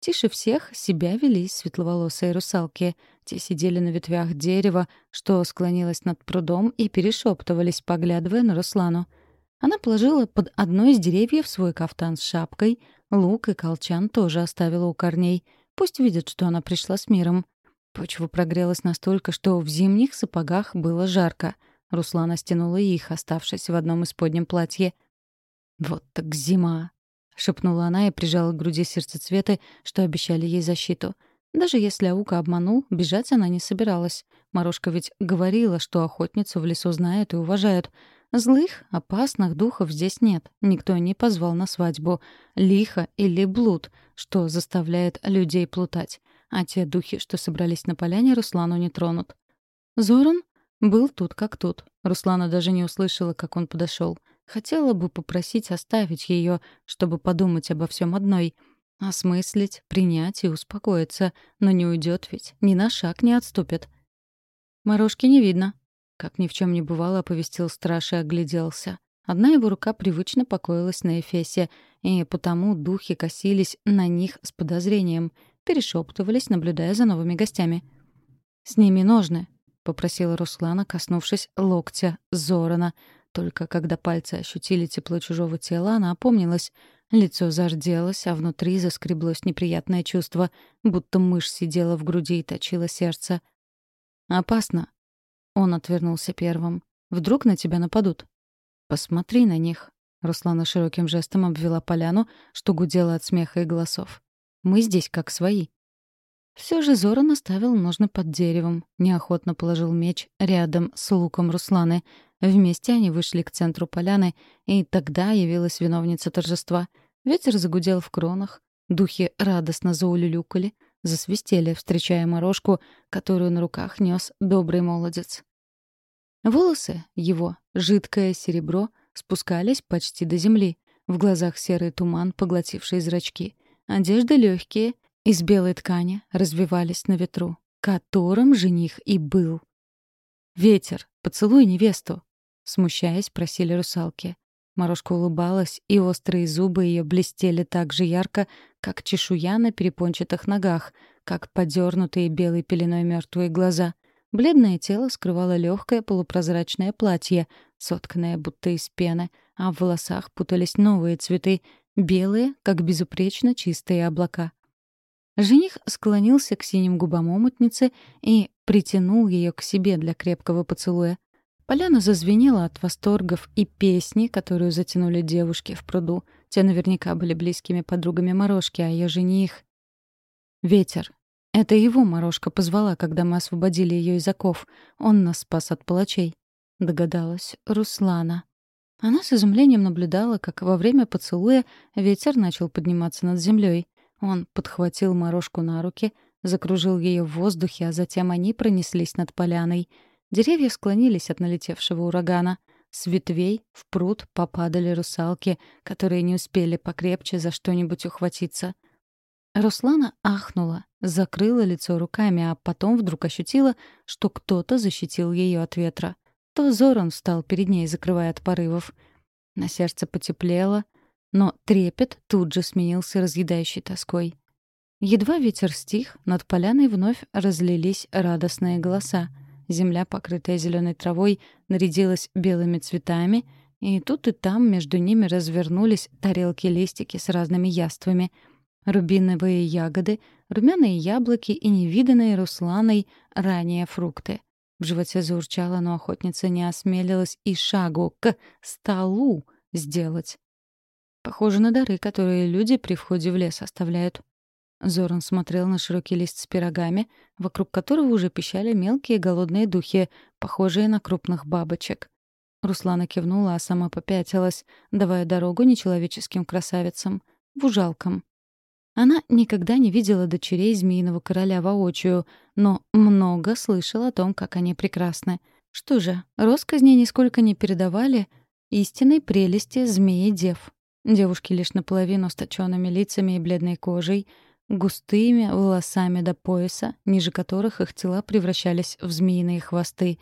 Тише всех себя вели светловолосые русалки. Те сидели на ветвях дерева, что склонилось над прудом, и перешептывались, поглядывая на Руслану — она положила под одно из деревьев свой кафтан с шапкой, лук и колчан тоже оставила у корней. Пусть видят, что она пришла с миром. Почва прогрелась настолько, что в зимних сапогах было жарко. Руслана стянула их, оставшись в одном из подням платье. «Вот так зима!» — шепнула она и прижала к груди сердцецветы, что обещали ей защиту. Даже если Аука обманул, бежать она не собиралась. Морошка ведь говорила, что охотницу в лесу знают и уважают — Злых, опасных духов здесь нет. Никто не позвал на свадьбу. Лихо или блуд, что заставляет людей плутать. А те духи, что собрались на поляне, Руслану не тронут. Зоран был тут как тут. Руслана даже не услышала, как он подошел. Хотела бы попросить оставить ее, чтобы подумать обо всем одной. Осмыслить, принять и успокоиться. Но не уйдет ведь, ни на шаг не отступит. «Морошки не видно», как ни в чем не бывало, оповестил страж и огляделся. Одна его рука привычно покоилась на Эфесе, и потому духи косились на них с подозрением, перешептывались, наблюдая за новыми гостями. «Сними ножны», — попросила Руслана, коснувшись локтя Зорана. Только когда пальцы ощутили тепло чужого тела, она опомнилась. Лицо зарделось, а внутри заскреблось неприятное чувство, будто мышь сидела в груди и точила сердце. «Опасно», он отвернулся первым. «Вдруг на тебя нападут?» «Посмотри на них». Руслана широким жестом обвела поляну, что гудела от смеха и голосов. «Мы здесь как свои». Все же Зора наставил ножны под деревом, неохотно положил меч рядом с луком Русланы. Вместе они вышли к центру поляны, и тогда явилась виновница торжества. Ветер загудел в кронах, духи радостно заулюлюкали — засвистели, встречая морожку, которую на руках нес добрый молодец. Волосы его, жидкое серебро, спускались почти до земли. В глазах серый туман, поглотивший зрачки. Одежды легкие, из белой ткани, развивались на ветру, которым жених и был. «Ветер, поцелуй невесту!» Смущаясь, просили русалки. Морошка улыбалась, и острые зубы ее блестели так же ярко, как чешуя на перепончатых ногах, как подернутые белой пеленой мертвые глаза. Бледное тело скрывало легкое полупрозрачное платье, сотканное будто из пены, а в волосах путались новые цветы, белые, как безупречно чистые облака. Жених склонился к синим губам омутницы и притянул ее к себе для крепкого поцелуя. Поляна зазвенела от восторгов и песни, которую затянули девушки в пруду. Те наверняка были близкими подругами Морошки, а ее жених... Ветер. Это его Морошка позвала, когда мы освободили ее из оков. Он нас спас от палачей. Догадалась Руслана. Она с изумлением наблюдала, как во время поцелуя ветер начал подниматься над землей. Он подхватил Морошку на руки, закружил ее в воздухе, а затем они пронеслись над поляной — Деревья склонились от налетевшего урагана. С ветвей в пруд попадали русалки, которые не успели покрепче за что-нибудь ухватиться. Руслана ахнула, закрыла лицо руками, а потом вдруг ощутила, что кто-то защитил ее от ветра. То Зоран встал перед ней, закрывая от порывов. На сердце потеплело, но трепет тут же сменился разъедающей тоской. Едва ветер стих, над поляной вновь разлились радостные голоса. Земля, покрытая зеленой травой, нарядилась белыми цветами, и тут и там между ними развернулись тарелки-листики с разными яствами — Рубиновые ягоды, румяные яблоки и невиданные Русланой ранее фрукты. В животе заурчало, но охотница не осмелилась и шагу к столу сделать. Похоже на дары, которые люди при входе в лес оставляют. Зоран смотрел на широкий лист с пирогами, вокруг которого уже пищали мелкие голодные духи, похожие на крупных бабочек. Руслана кивнула, а сама попятилась, давая дорогу нечеловеческим красавицам, вужалкам. Она никогда не видела дочерей Змеиного Короля воочию, но много слышала о том, как они прекрасны. Что же, росказни нисколько не передавали истинной прелести змеи-дев. Девушки лишь наполовину с точёными лицами и бледной кожей, густыми волосами до пояса, ниже которых их тела превращались в змеиные хвосты.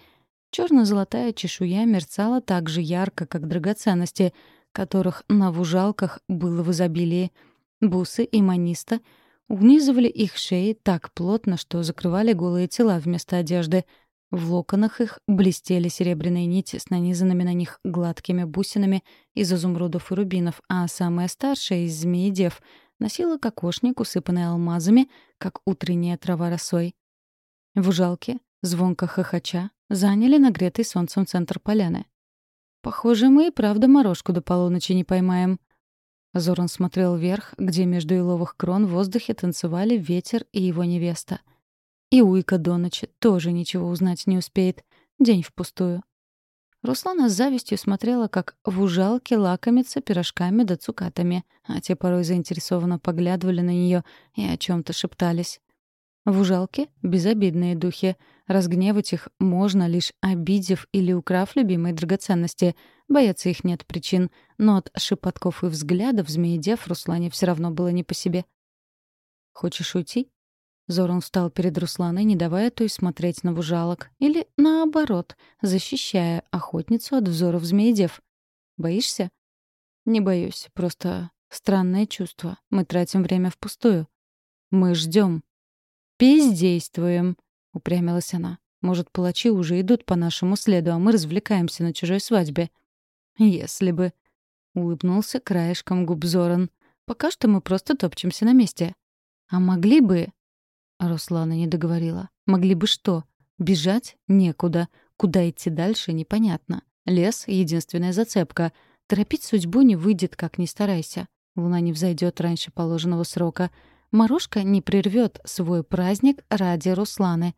Чёрно-золотая чешуя мерцала так же ярко, как драгоценности, которых на вужалках было в изобилии — Бусы и маниста унизывали их шеи так плотно, что закрывали голые тела вместо одежды. В локонах их блестели серебряные нити с нанизанными на них гладкими бусинами из изумрудов и рубинов, а самая старшая из змеи-дев носила кокошник, усыпанный алмазами, как утренняя трава росой. В ужалке, звонко хохоча, заняли нагретый солнцем центр поляны. «Похоже, мы и правда морожку до полуночи не поймаем», Зоран смотрел вверх, где между еловых крон в воздухе танцевали ветер и его невеста. И Уйка до ночи тоже ничего узнать не успеет. День впустую. Руслана с завистью смотрела, как в ужалке лакомится пирожками да цукатами, а те порой заинтересованно поглядывали на нее и о чем то шептались. В ужалке — безобидные духи. Разгневать их можно, лишь обидев или украв любимые драгоценности. Бояться их нет причин, но от шепотков и взглядов змеедев Руслане все равно было не по себе. «Хочешь уйти?» Зоран встал перед Русланой, не давая той смотреть на вужалок. Или, наоборот, защищая охотницу от взоров змеедев. «Боишься?» «Не боюсь. Просто странное чувство. Мы тратим время впустую. Мы ждем. «Бездействуем», — упрямилась она. «Может, палачи уже идут по нашему следу, а мы развлекаемся на чужой свадьбе». «Если бы», — улыбнулся краешком губ Зоран. «Пока что мы просто топчемся на месте». «А могли бы...» Руслана не договорила. «Могли бы что? Бежать некуда. Куда идти дальше, непонятно. Лес — единственная зацепка. Торопить судьбу не выйдет, как ни старайся. Луна не взойдет раньше положенного срока. Морошка не прервет свой праздник ради Русланы.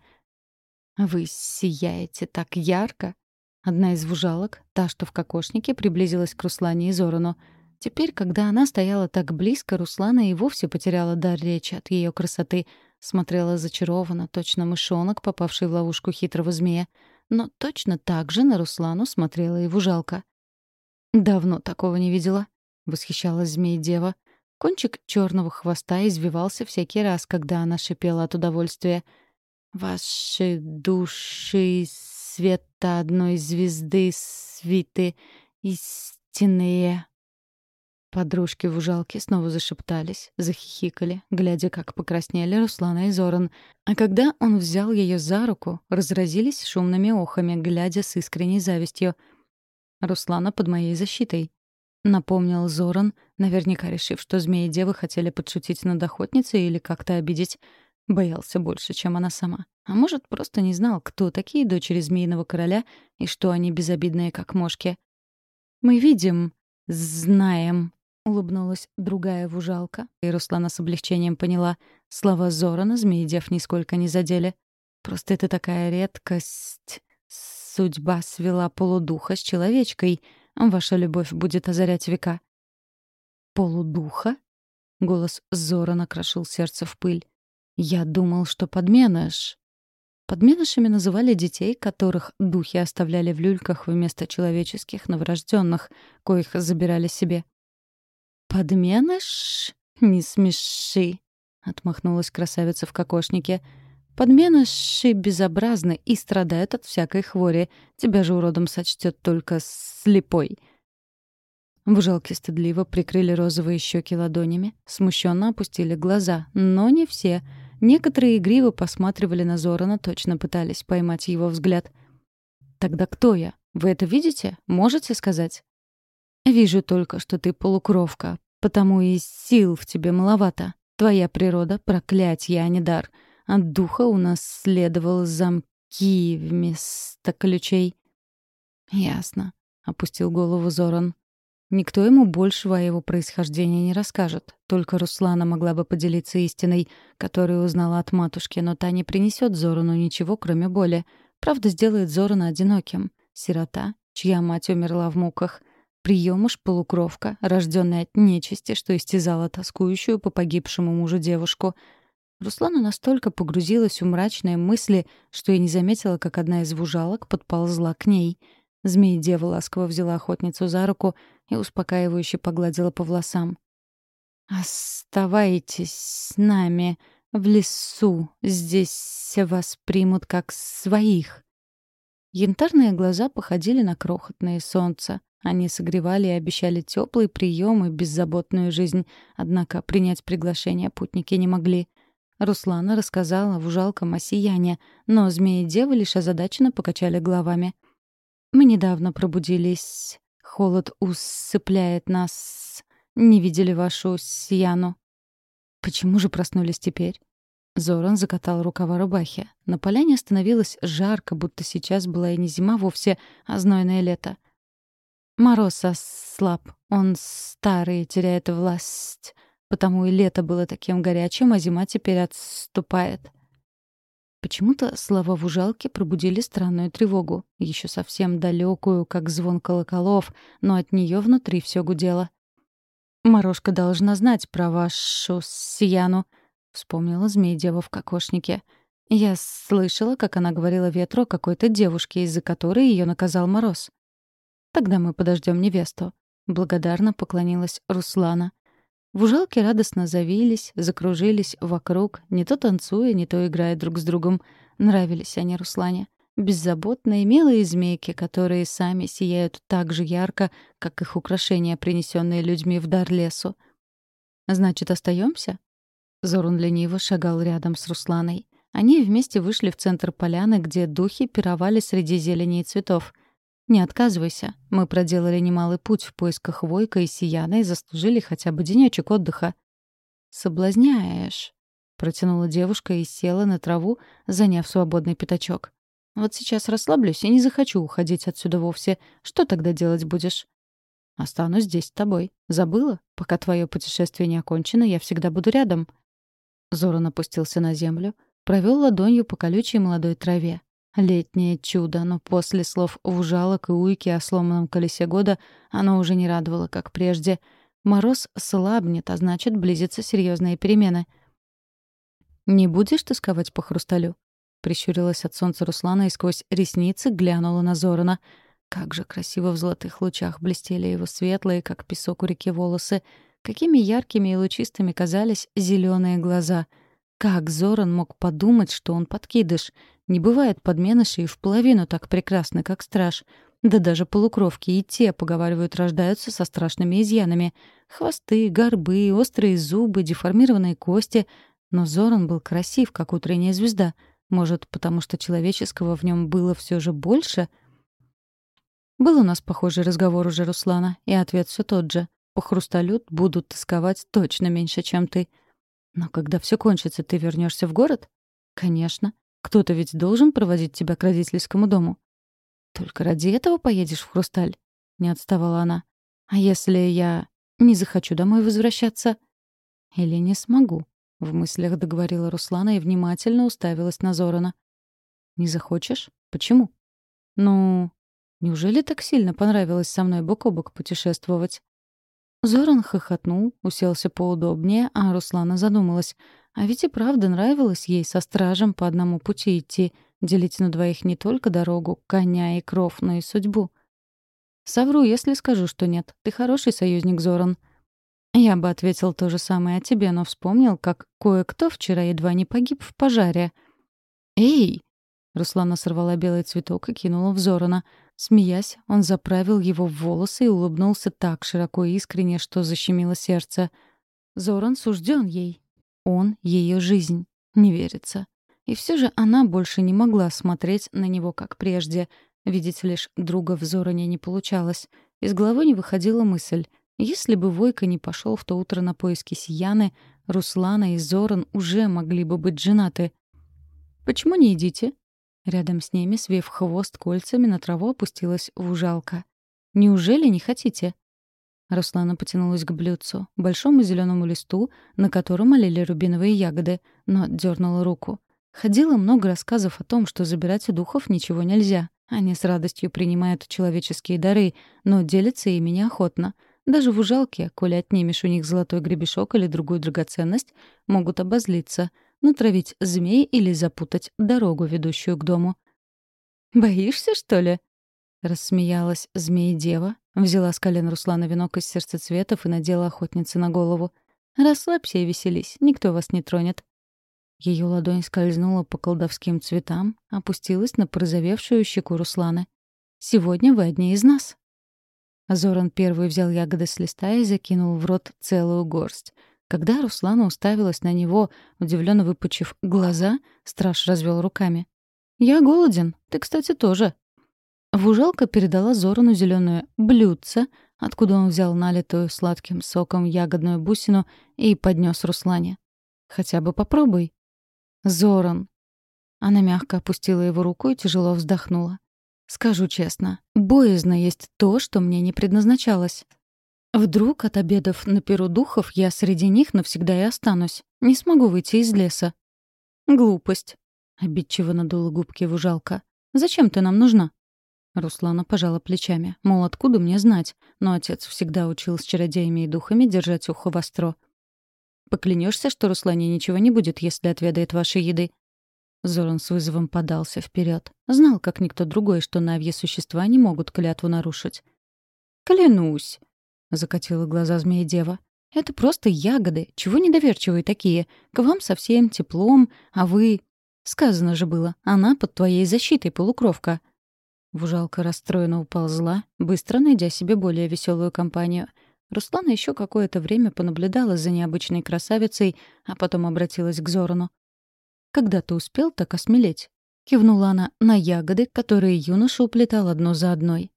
«Вы сияете так ярко!» Одна из вужалок, та, что в кокошнике, приблизилась к Руслане и Зорану. Теперь, когда она стояла так близко, Руслана и вовсе потеряла дар речи от ее красоты. Смотрела зачарованно, точно мышонок, попавший в ловушку хитрого змея. Но точно так же на Руслану смотрела и вужалка. «Давно такого не видела», — восхищалась змея-дева. Кончик черного хвоста извивался всякий раз, когда она шипела от удовольствия. «Ваши души света одной звезды свиты истинные». Подружки в ужалке снова зашептались, захихикали, глядя, как покраснели Руслана и Зоран. А когда он взял ее за руку, разразились шумными охами, глядя с искренней завистью. «Руслана под моей защитой», — напомнил Зоран, наверняка решив, что змеи-девы хотели подшутить над охотницей или как-то обидеть. Боялся больше, чем она сама. А может, просто не знал, кто такие дочери Змеиного Короля и что они безобидные, как мошки. «Мы видим, знаем», — улыбнулась другая вужалка. И Руслана с облегчением поняла. Слова Зорана змеи-дев нисколько не задели. «Просто это такая редкость. Судьба свела полудуха с человечкой», — Ваша любовь будет озарять века». «Полудуха?» — голос Зора накрошил сердце в пыль. «Я думал, что подменыш». Подменышами называли детей, которых духи оставляли в люльках вместо человеческих новорожденных, коих забирали себе. «Подменыш? Не смеши!» — отмахнулась красавица в кокошнике. «Подменыши безобразны и страдают от всякой хвори. Тебя же уродом сочтет только слепой». Вужалки стыдливо прикрыли розовые щеки ладонями, смущенно опустили глаза, но не все. Некоторые игриво посматривали на Зорана, точно пытались поймать его взгляд. «Тогда кто я? Вы это видите? Можете сказать?» «Вижу только, что ты полукровка, потому и сил в тебе маловато. Твоя природа — проклятье, а не дар. От духа у нас следовал замки вместо ключей». «Ясно», — опустил голову Зоран. Никто ему большего о его происхождении не расскажет. Только Руслана могла бы поделиться истиной, которую узнала от матушки, но та не принесет Зорану ничего, кроме боли. Правда, сделает Зорана одиноким. Сирота, чья мать умерла в муках. Приемыш полукровка, рожденная от нечисти, что истязала тоскующую по погибшему мужу девушку. Руслана настолько погрузилась в мрачные мысли, что и не заметила, как одна из вужалок подползла к ней — Змея-дева ласково взяла охотницу за руку и успокаивающе погладила по волосам. «Оставайтесь с нами в лесу. Здесь вас примут как своих». Янтарные глаза походили на крохотное солнце. Они согревали и обещали теплый прием и беззаботную жизнь, однако принять приглашение путники не могли. Руслана рассказала в жалком о сиянии, но змеи-девы лишь озадаченно покачали головами — мы недавно пробудились. Холод усыпляет нас. Не видели вашу Сияну. Почему же проснулись теперь? Зоран закатал рукава рубахи. На поляне становилось жарко, будто сейчас была и не зима вовсе, а знойное лето. Мороз ослаб. Он старый, теряет власть. Потому и лето было таким горячим, а зима теперь отступает. Почему-то слова в ужалке пробудили странную тревогу, еще совсем далекую, как звон колоколов, но от нее внутри все гудело. «Морошка должна знать про вашу Сияну», — вспомнила змея-дева в кокошнике. «Я слышала, как она говорила ветру о какой-то девушке, из-за которой ее наказал Мороз». «Тогда мы подождем невесту», — благодарно поклонилась Руслана. Вужалки радостно завились, закружились вокруг, не то танцуя, не то играя друг с другом. Нравились они Руслане. Беззаботные, милые змейки, которые сами сияют так же ярко, как их украшения, принесенные людьми в дар лесу. «Значит, остаемся? Зорун лениво шагал рядом с Русланой. Они вместе вышли в центр поляны, где духи пировали среди зелени и цветов. «Не отказывайся. Мы проделали немалый путь в поисках Войка и Сияна и заслужили хотя бы денечек отдыха». «Соблазняешь», — протянула девушка и села на траву, заняв свободный пятачок. «Вот сейчас расслаблюсь и не захочу уходить отсюда вовсе. Что тогда делать будешь?» «Останусь здесь с тобой. Забыла? Пока твое путешествие не окончено, я всегда буду рядом». Зоран опустился на землю, провел ладонью по колючей молодой траве. Летнее чудо, но после слов ужалок и уйки о сломанном колесе года оно уже не радовало, как прежде. Мороз слабнет, а значит, близятся серьезные перемены. «Не будешь тосковать по хрусталю?» Прищурилась от солнца Руслана и сквозь ресницы глянула на Зорана. Как же красиво в золотых лучах блестели его светлые, как песок у реки, волосы. Какими яркими и лучистыми казались зеленые глаза. Как Зоран мог подумать, что он подкидыш? Не бывает подменышей в половину так прекрасны, как страж. Да даже полукровки и те, поговаривают, рождаются со страшными изъянами. Хвосты, горбы, острые зубы, деформированные кости. Но Зоран был красив, как утренняя звезда. Может, потому что человеческого в нем было все же больше? Был у нас похожий разговор уже, Руслана, и ответ все тот же. По хрусталю будут тосковать точно меньше, чем ты. Но когда все кончится, ты вернешься в город? Конечно. Кто-то ведь должен проводить тебя к родительскому дому. Только ради этого поедешь в Хрусталь? Не отставала она. А если я не захочу домой возвращаться? Или не смогу? В мыслях договорила Руслана и внимательно уставилась на Зорана. Не захочешь? Почему? Ну, неужели так сильно понравилось со мной бок о бок путешествовать? Зоран хохотнул, уселся поудобнее, а Руслана задумалась — а ведь и правда нравилось ей со стражем по одному пути идти, делить на двоих не только дорогу, коня и кров, но и судьбу. «Совру, если скажу, что нет. Ты хороший союзник, Зоран». Я бы ответил то же самое о тебе, но вспомнил, как кое-кто вчера едва не погиб в пожаре. «Эй!» Руслана сорвала белый цветок и кинула в Зорана. Смеясь, он заправил его в волосы и улыбнулся так широко и искренне, что защемило сердце. Зоран сужден ей. Он — ее жизнь. Не верится. И все же она больше не могла смотреть на него, как прежде. Видеть лишь друга в Зоране не получалось. Из головы не выходила мысль. Если бы Войка не пошел в то утро на поиски Сияны, Руслана и Зоран уже могли бы быть женаты. «Почему не идите?» Рядом с ними, свив хвост кольцами, на траву опустилась вужалка. «Неужели не хотите?» Руслана потянулась к блюдцу, большому зеленому листу, на котором олели рубиновые ягоды, но дернула руку. Ходило много рассказов о том, что забирать у духов ничего нельзя. Они с радостью принимают человеческие дары, но делятся ими неохотно. Даже в ужалке, коли отнимешь у них золотой гребешок или другую драгоценность, могут обозлиться — натравить змей или запутать дорогу, ведущую к дому. «Боишься, что ли?» — рассмеялась змея-дева, взяла с колен Руслана венок из сердцецветов и надела охотнице на голову. «Расслабься и веселись, никто вас не тронет». Ее ладонь скользнула по колдовским цветам, опустилась на порозовевшую щеку Руслана. «Сегодня вы одни из нас». Зоран первый взял ягоды с листа и закинул в рот целую горсть — когда Руслана уставилась на него, удивленно выпучив глаза, страж развел руками. «Я голоден. Ты, кстати, тоже». Вужалка передала Зорану зеленое блюдце, откуда он взял налитую сладким соком ягодную бусину и поднес Руслане. «Хотя бы попробуй». «Зоран». Она мягко опустила его руку и тяжело вздохнула. «Скажу честно, боязно есть то, что мне не предназначалось». Вдруг от обедов на перу духов я среди них навсегда и останусь. Не смогу выйти из леса. Глупость. Обидчиво надула губки вужалка. Зачем ты нам нужна? Руслана пожала плечами. Мол, откуда мне знать? Но отец всегда учил с чародеями и духами держать ухо востро. Поклянешься, что Руслане ничего не будет, если отведает вашей еды? Зоран с вызовом подался вперед. Знал, как никто другой, что навьи существа не могут клятву нарушить. «Клянусь!» — закатила глаза змея-дева. «Это просто ягоды. Чего недоверчивые такие? К вам совсем теплом, а вы...» «Сказано же было, она под твоей защитой, полукровка». Вужалка расстроенно уползла, быстро найдя себе более веселую компанию. Руслана еще какое-то время понаблюдала за необычной красавицей, а потом обратилась к Зорану. «Когда ты успел так осмелеть?» Кивнула она на ягоды, которые юноша уплетал одну за одной.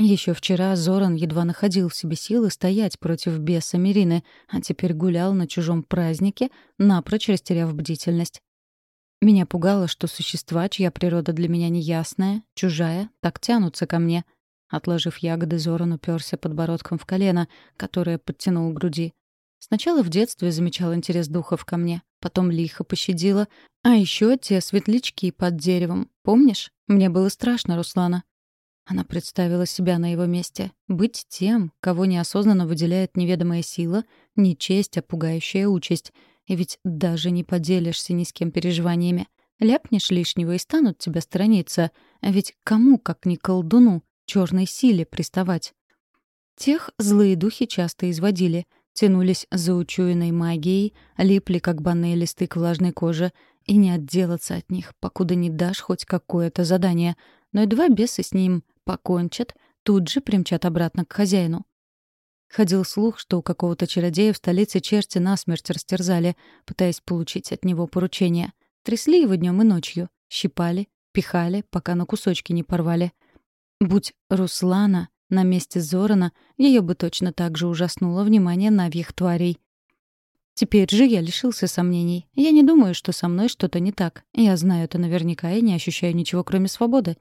Еще вчера Зоран едва находил в себе силы стоять против беса Мирины, а теперь гулял на чужом празднике, напрочь растеряв бдительность. Меня пугало, что существа, чья природа для меня неясная, чужая, так тянутся ко мне. Отложив ягоды, Зоран уперся подбородком в колено, которое подтянул к груди. Сначала в детстве замечал интерес духов ко мне, потом лихо пощадила, а еще те светлячки под деревом. Помнишь? Мне было страшно, Руслана. Она представила себя на его месте. Быть тем, кого неосознанно выделяет неведомая сила, не честь, а пугающая участь. И ведь даже не поделишься ни с кем переживаниями. Ляпнешь лишнего и станут тебя сторониться. А ведь кому, как ни колдуну, черной силе приставать? Тех злые духи часто изводили. Тянулись за учуянной магией, липли, как банные листы к влажной коже, и не отделаться от них, покуда не дашь хоть какое-то задание. Но едва бесы с ним покончат, тут же примчат обратно к хозяину. Ходил слух, что у какого-то чародея в столице черти насмерть растерзали, пытаясь получить от него поручение. Трясли его днем и ночью, щипали, пихали, пока на кусочки не порвали. Будь Руслана на месте Зорана, ее бы точно так же ужаснуло внимание навьих тварей. Теперь же я лишился сомнений. Я не думаю, что со мной что-то не так. Я знаю это наверняка и не ощущаю ничего, кроме свободы.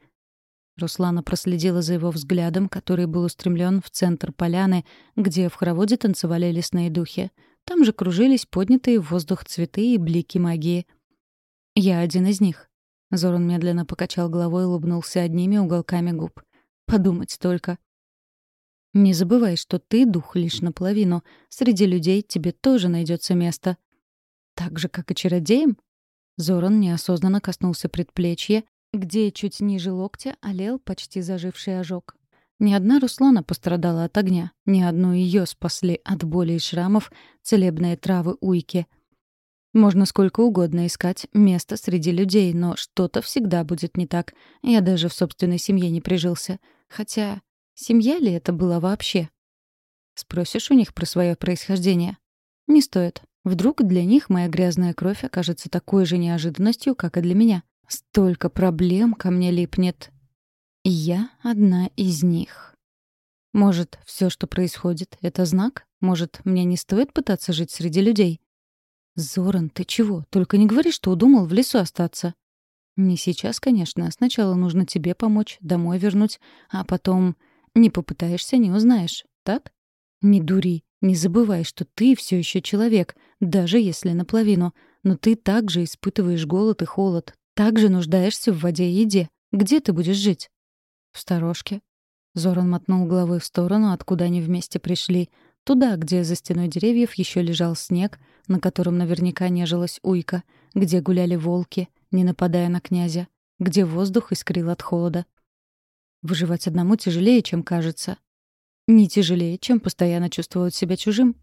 Руслана проследила за его взглядом, который был устремлен в центр поляны, где в хороводе танцевали лесные духи. Там же кружились поднятые в воздух цветы и блики магии. «Я один из них». Зоран медленно покачал головой и улыбнулся одними уголками губ. «Подумать только». «Не забывай, что ты дух лишь наполовину. Среди людей тебе тоже найдется место». «Так же, как и чародеям?» Зоран неосознанно коснулся предплечья, где чуть ниже локтя олел почти заживший ожог. Ни одна Руслана пострадала от огня, ни одну ее спасли от боли и шрамов целебные травы уйки. Можно сколько угодно искать место среди людей, но что-то всегда будет не так. Я даже в собственной семье не прижился. Хотя, семья ли это была вообще? Спросишь у них про свое происхождение? Не стоит. Вдруг для них моя грязная кровь окажется такой же неожиданностью, как и для меня. Столько проблем ко мне липнет. И я одна из них. Может, все, что происходит, — это знак? Может, мне не стоит пытаться жить среди людей? «Зоран, ты чего? Только не говори, что удумал в лесу остаться». «Не сейчас, конечно. Сначала нужно тебе помочь, домой вернуть, а потом не попытаешься — не узнаешь, так?» «Не дури. Не забывай, что ты все еще человек, даже если наполовину. Но ты также испытываешь голод и холод, также нуждаешься в воде и еде. Где ты будешь жить?» «В сторожке». Зоран мотнул головой в сторону, откуда они вместе пришли. Туда, где за стеной деревьев еще лежал снег, на котором наверняка нежилась уйка, где гуляли волки, не нападая на князя, где воздух искрил от холода. Выживать одному тяжелее, чем кажется. Не тяжелее, чем постоянно чувствовать себя чужим.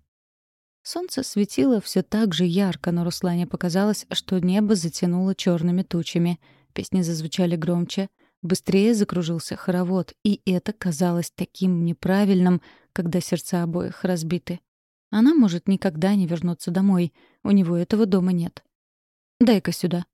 Солнце светило все так же ярко, но Руслане показалось, что небо затянуло черными тучами. Песни зазвучали громче, быстрее закружился хоровод, и это казалось таким неправильным, когда сердца обоих разбиты. Она может никогда не вернуться домой, у него этого дома нет. «Дай-ка сюда».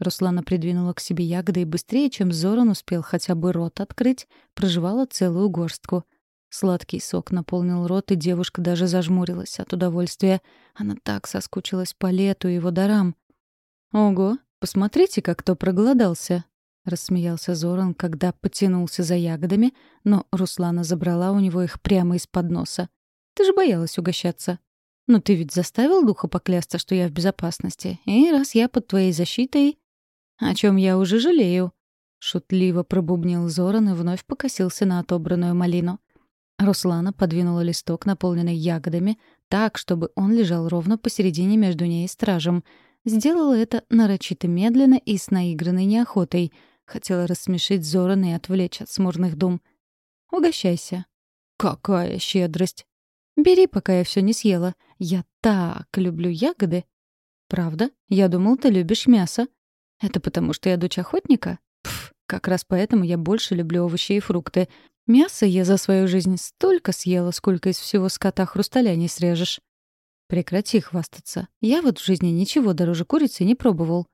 Руслана придвинула к себе ягоды и быстрее, чем Зоран успел хотя бы рот открыть, проживала целую горстку — Сладкий сок наполнил рот, и девушка даже зажмурилась от удовольствия. Она так соскучилась по лету и его дарам. «Ого, посмотрите, как кто проголодался!» — рассмеялся Зоран, когда потянулся за ягодами, но Руслана забрала у него их прямо из-под носа. «Ты же боялась угощаться!» «Но ты ведь заставил духа поклясться, что я в безопасности, и раз я под твоей защитой...» «О чем я уже жалею!» — шутливо пробубнил Зоран и вновь покосился на отобранную малину. Руслана подвинула листок, наполненный ягодами, так, чтобы он лежал ровно посередине между ней и стражем. Сделала это нарочито медленно и с наигранной неохотой. Хотела рассмешить Зорана и отвлечь от смурных дум. «Угощайся». «Какая щедрость!» «Бери, пока я все не съела. Я так люблю ягоды». «Правда? Я думал, ты любишь мясо». «Это потому, что я дочь охотника?» Пф, как раз поэтому я больше люблю овощи и фрукты. Мясо я за свою жизнь столько съела, сколько из всего скота хрусталя не срежешь. Прекрати хвастаться. Я вот в жизни ничего дороже курицы не пробовал.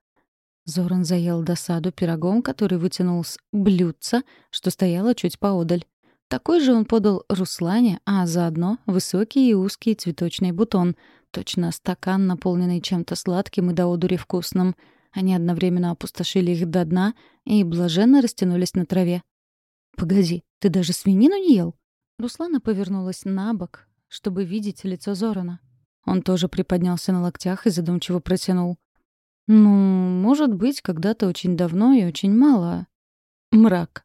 Зоран заел досаду пирогом, который вытянул с блюдца, что стояло чуть поодаль. Такой же он подал Руслане, а заодно высокий и узкий цветочный бутон, точно стакан, наполненный чем-то сладким и до одури вкусным. Они одновременно опустошили их до дна и блаженно растянулись на траве. «Погоди, ты даже свинину не ел?» Руслана повернулась на бок, чтобы видеть лицо Зорана. Он тоже приподнялся на локтях и задумчиво протянул. «Ну, может быть, когда-то очень давно и очень мало. Мрак».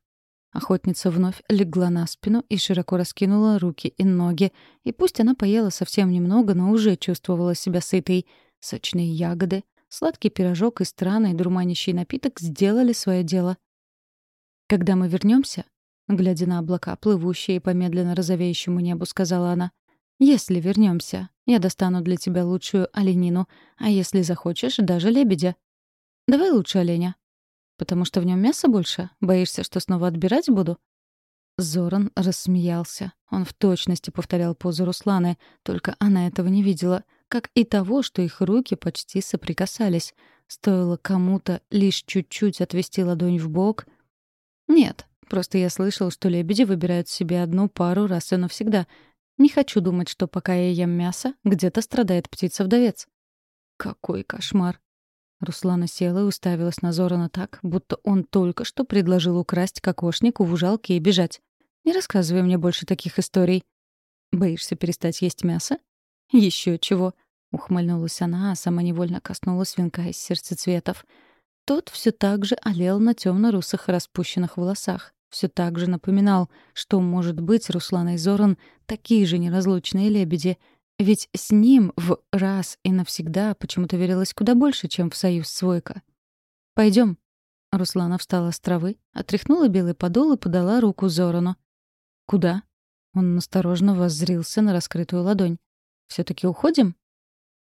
Охотница вновь легла на спину и широко раскинула руки и ноги. И пусть она поела совсем немного, но уже чувствовала себя сытой. Сочные ягоды, сладкий пирожок и странный дурманящий напиток сделали свое дело. «Когда мы вернемся, Глядя на облака, плывущие по медленно розовеющему небу, сказала она. «Если вернемся, я достану для тебя лучшую оленину, а если захочешь, даже лебедя. Давай лучше оленя. Потому что в нем мяса больше? Боишься, что снова отбирать буду?» Зоран рассмеялся. Он в точности повторял позу Русланы, только она этого не видела, как и того, что их руки почти соприкасались. Стоило кому-то лишь чуть-чуть отвести ладонь в бок. Нет, Просто я слышал, что лебеди выбирают себе одну пару раз и навсегда. Не хочу думать, что пока я ем мясо, где-то страдает птица-вдовец. Какой кошмар. Руслана села и уставилась на Зорана так, будто он только что предложил украсть кокошник в ужалке и бежать. Не рассказывай мне больше таких историй. Боишься перестать есть мясо? Еще чего. Ухмыльнулась она, а сама невольно коснулась венка из сердцецветов. Тот все так же олел на темно-русых распущенных волосах все так же напоминал, что, может быть, Руслан и Зоран такие же неразлучные лебеди, ведь с ним в раз и навсегда почему-то верилось куда больше, чем в союз Свойка. Пойдем. Руслана встала с травы, отряхнула белый подол и подала руку Зорану. «Куда?» Он насторожно воззрился на раскрытую ладонь. все таки уходим?»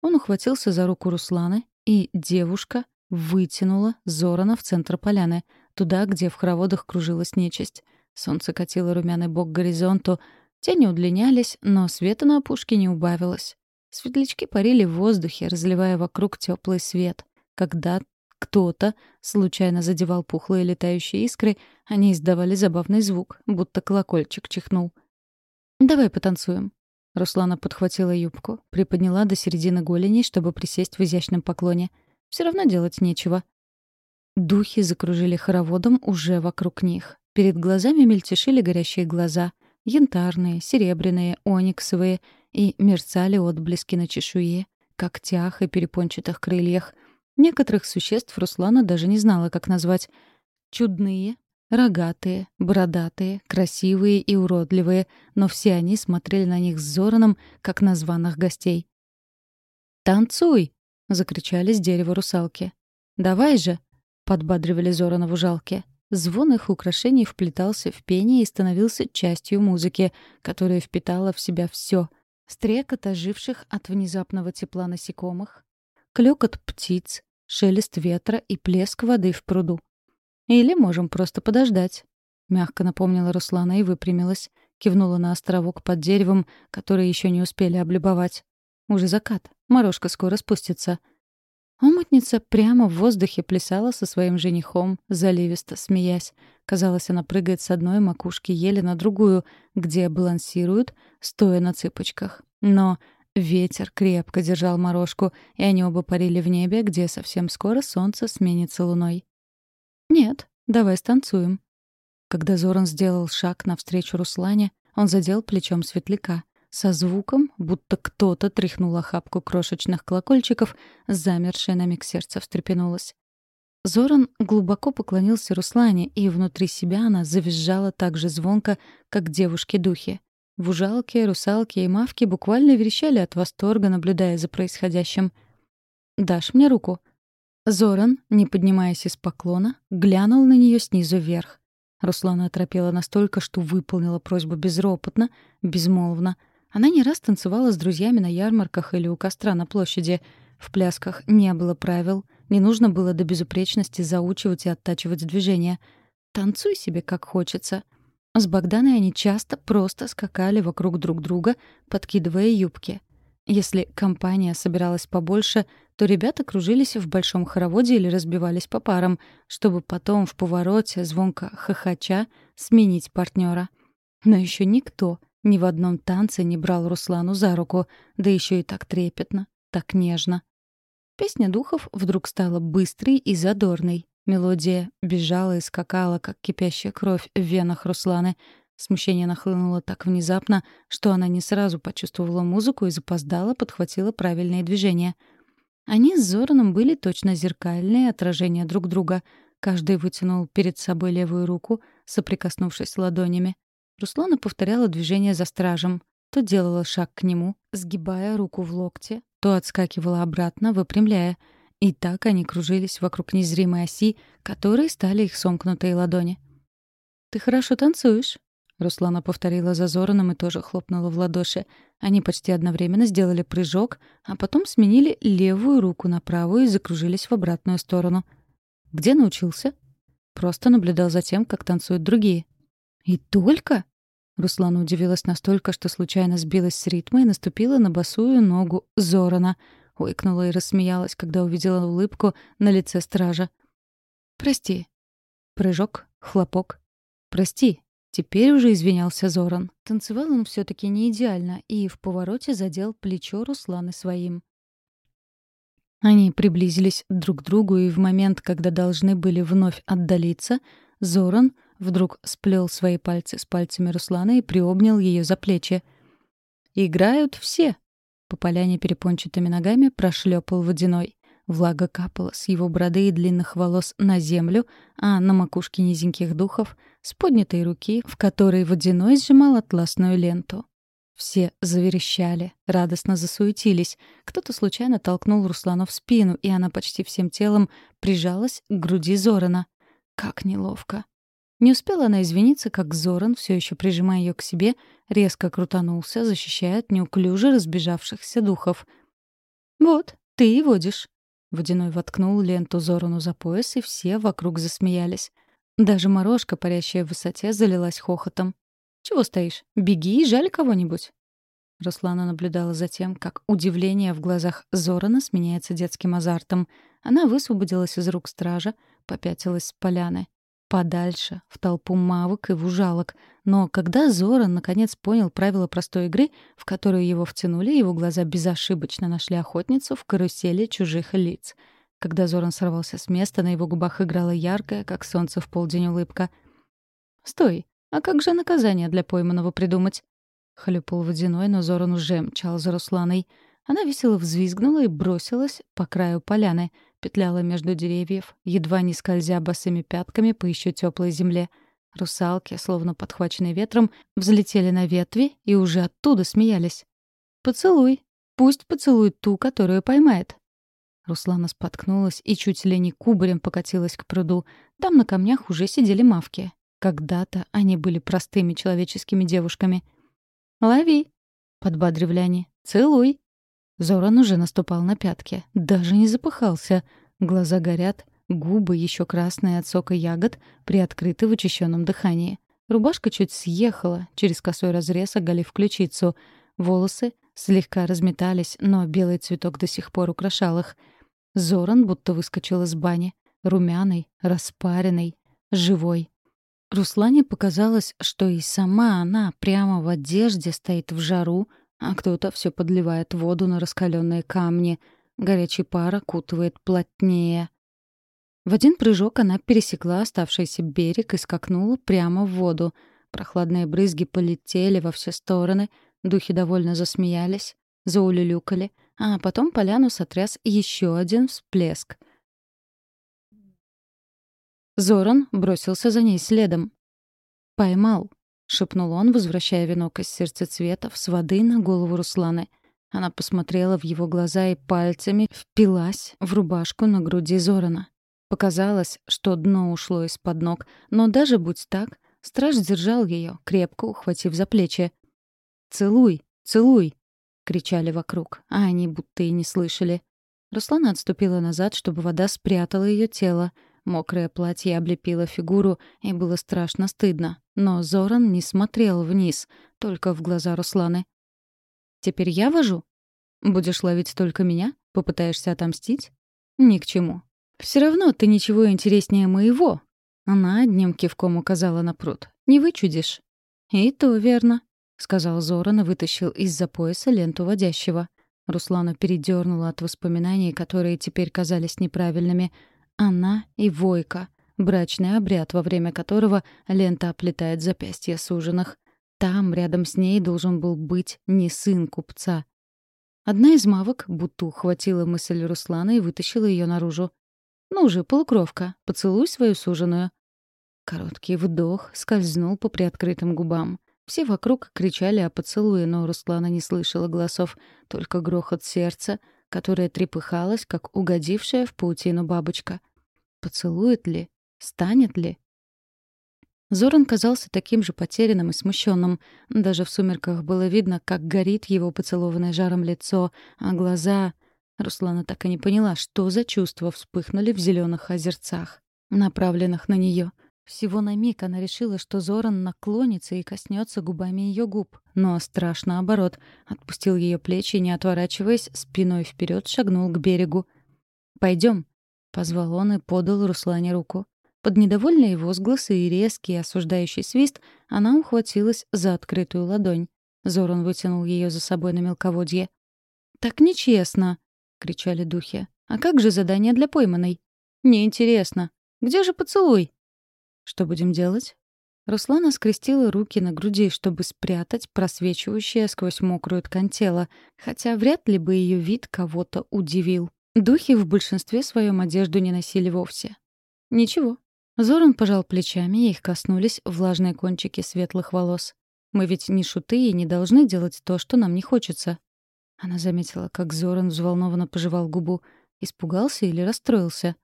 Он ухватился за руку Русланы, и девушка вытянула Зорана в центр поляны, туда, где в хороводах кружилась нечисть. Солнце катило румяный бок к горизонту, тени удлинялись, но света на опушке не убавилось. Светлячки парили в воздухе, разливая вокруг теплый свет. Когда кто-то случайно задевал пухлые летающие искры, они издавали забавный звук, будто колокольчик чихнул. «Давай потанцуем». Руслана подхватила юбку, приподняла до середины голени, чтобы присесть в изящном поклоне. Все равно делать нечего. Духи закружили хороводом уже вокруг них. Перед глазами мельтешили горящие глаза. Янтарные, серебряные, ониксовые. И мерцали отблески на чешуе, когтях и перепончатых крыльях. Некоторых существ Руслана даже не знала, как назвать. Чудные, рогатые, бородатые, красивые и уродливые, но все они смотрели на них с Зораном, как на званых гостей. «Танцуй!» — закричали с дерева русалки. «Давай же!» — подбадривали Зорана в ужалке. Звон их украшений вплетался в пение и становился частью музыки, которая впитала в себя все: Стрекот оживших от внезапного тепла насекомых, клёкот птиц, шелест ветра и плеск воды в пруду. «Или можем просто подождать», — мягко напомнила Руслана и выпрямилась, кивнула на островок под деревом, который еще не успели облюбовать. «Уже закат, морожка скоро спустится». Омутница прямо в воздухе плясала со своим женихом, заливисто смеясь. Казалось, она прыгает с одной макушки ели на другую, где балансируют, стоя на цыпочках. Но ветер крепко держал морожку, и они оба парили в небе, где совсем скоро солнце сменится луной. «Нет, давай станцуем». Когда Зоран сделал шаг навстречу Руслане, он задел плечом светляка. Со звуком, будто кто-то тряхнул охапку крошечных колокольчиков, замершее на миг сердце встрепенулось. Зоран глубоко поклонился Руслане, и внутри себя она завизжала так же звонко, как девушки-духи. В ужалке, русалке и мавке буквально верещали от восторга, наблюдая за происходящим. «Дашь мне руку?» Зоран, не поднимаясь из поклона, глянул на нее снизу вверх. Руслана оторопела настолько, что выполнила просьбу безропотно, безмолвно — она не раз танцевала с друзьями на ярмарках или у костра на площади. В плясках не было правил, не нужно было до безупречности заучивать и оттачивать движения. Танцуй себе как хочется. С Богданой они часто просто скакали вокруг друг друга, подкидывая юбки. Если компания собиралась побольше, то ребята кружились в большом хороводе или разбивались по парам, чтобы потом в повороте, звонко хохоча, сменить партнера. Но еще никто — ни в одном танце не брал Руслану за руку, да еще и так трепетно, так нежно. Песня духов вдруг стала быстрой и задорной. Мелодия бежала и скакала, как кипящая кровь в венах Русланы. Смущение нахлынуло так внезапно, что она не сразу почувствовала музыку и запоздала, подхватила правильные движения. Они с Зораном были точно зеркальные отражения друг друга. Каждый вытянул перед собой левую руку, соприкоснувшись ладонями. Руслана повторяла движение за стражем. То делала шаг к нему, сгибая руку в локте, то отскакивала обратно, выпрямляя. И так они кружились вокруг незримой оси, которой стали их сомкнутые ладони. «Ты хорошо танцуешь», — Руслана повторила за Зораном и тоже хлопнула в ладоши. Они почти одновременно сделали прыжок, а потом сменили левую руку на правую и закружились в обратную сторону. «Где научился?» «Просто наблюдал за тем, как танцуют другие». «И только?» Руслана удивилась настолько, что случайно сбилась с ритма и наступила на босую ногу Зорана. Ойкнула и рассмеялась, когда увидела улыбку на лице стража. «Прости». Прыжок, хлопок. «Прости». Теперь уже извинялся Зоран. Танцевал он все таки не идеально и в повороте задел плечо Русланы своим. Они приблизились друг к другу, и в момент, когда должны были вновь отдалиться, Зоран Вдруг сплел свои пальцы с пальцами Руслана и приобнял ее за плечи. «Играют все!» По поляне перепончатыми ногами прошлепал водяной. Влага капала с его бороды и длинных волос на землю, а на макушке низеньких духов — с поднятой руки, в которой водяной сжимал атласную ленту. Все заверещали, радостно засуетились. Кто-то случайно толкнул Руслану в спину, и она почти всем телом прижалась к груди Зорана. Как неловко. Не успела она извиниться, как Зоран, все еще прижимая ее к себе, резко крутанулся, защищая от неуклюже разбежавшихся духов. «Вот, ты и водишь». Водяной воткнул ленту Зорану за пояс, и все вокруг засмеялись. Даже морожка, парящая в высоте, залилась хохотом. «Чего стоишь? Беги и жаль кого-нибудь». Руслана наблюдала за тем, как удивление в глазах Зорана сменяется детским азартом. Она высвободилась из рук стража, попятилась с поляны. Подальше, в толпу мавок и в ужалок. Но когда Зоран наконец понял правила простой игры, в которую его втянули, его глаза безошибочно нашли охотницу в карусели чужих лиц. Когда Зоран сорвался с места, на его губах играла яркая, как солнце в полдень улыбка. «Стой! А как же наказание для пойманного придумать?» Хлюпал водяной, но Зоран уже мчал за Русланой. Она весело взвизгнула и бросилась по краю поляны, петляла между деревьев, едва не скользя босыми пятками по еще теплой земле. Русалки, словно подхваченные ветром, взлетели на ветви и уже оттуда смеялись. «Поцелуй! Пусть поцелует ту, которую поймает!» Руслана споткнулась и чуть ли не кубарем покатилась к пруду. Там на камнях уже сидели мавки. Когда-то они были простыми человеческими девушками — «Лови!» — подбадривали они. «Целуй!» Зоран уже наступал на пятки. Даже не запыхался. Глаза горят, губы, еще красные от сока ягод, приоткрыты в очищенном дыхании. Рубашка чуть съехала, через косой разрез оголив ключицу. Волосы слегка разметались, но белый цветок до сих пор украшал их. Зоран будто выскочил из бани. Румяный, распаренный, живой. Руслане показалось, что и сама она прямо в одежде стоит в жару, а кто-то все подливает воду на раскаленные камни. Горячий пар окутывает плотнее. В один прыжок она пересекла оставшийся берег и скакнула прямо в воду. Прохладные брызги полетели во все стороны, духи довольно засмеялись, заулюлюкали, а потом поляну сотряс еще один всплеск — Зоран бросился за ней следом. «Поймал», — шепнул он, возвращая венок из сердцецветов с воды на голову Русланы. Она посмотрела в его глаза и пальцами впилась в рубашку на груди Зорана. Показалось, что дно ушло из-под ног, но даже будь так, страж держал ее, крепко ухватив за плечи. «Целуй, целуй!» — кричали вокруг, а они будто и не слышали. Руслана отступила назад, чтобы вода спрятала ее тело — Мокрое платье облепило фигуру, и было страшно стыдно. Но Зоран не смотрел вниз, только в глаза Русланы. «Теперь я вожу? Будешь ловить только меня? Попытаешься отомстить? Ни к чему. Все равно ты ничего интереснее моего». Она одним кивком указала на пруд. «Не вычудишь». «И то верно», — сказал Зоран и вытащил из-за пояса ленту водящего. Руслана передернула от воспоминаний, которые теперь казались неправильными — она и Войка. Брачный обряд, во время которого лента оплетает запястья суженых. Там, рядом с ней, должен был быть не сын купца. Одна из мавок будто ухватила мысль Руслана и вытащила ее наружу. «Ну же, полукровка, поцелуй свою суженую». Короткий вдох скользнул по приоткрытым губам. Все вокруг кричали о поцелуе, но Руслана не слышала голосов, только грохот сердца, которое трепыхалось, как угодившая в паутину бабочка. Поцелует ли? Станет ли? Зоран казался таким же потерянным и смущенным. Даже в сумерках было видно, как горит его поцелованное жаром лицо, а глаза... Руслана так и не поняла, что за чувства вспыхнули в зеленых озерцах, направленных на нее. Всего на миг она решила, что Зоран наклонится и коснется губами ее губ. Но страшно наоборот. Отпустил ее плечи не отворачиваясь, спиной вперед шагнул к берегу. Пойдем, позвал он и подал Руслане руку. Под недовольные возгласы и резкий осуждающий свист она ухватилась за открытую ладонь. Зоран вытянул ее за собой на мелководье. «Так нечестно!» — кричали духи. «А как же задание для пойманной?» «Неинтересно. Где же поцелуй?» Что будем делать? Руслана скрестила руки на груди, чтобы спрятать просвечивающее сквозь мокрую ткань тело, хотя вряд ли бы ее вид кого-то удивил. Духи в большинстве своем одежду не носили вовсе. Ничего. Зоран пожал плечами, и их коснулись влажные кончики светлых волос. Мы ведь не шуты и не должны делать то, что нам не хочется. Она заметила, как Зоран взволнованно пожевал губу. Испугался или расстроился?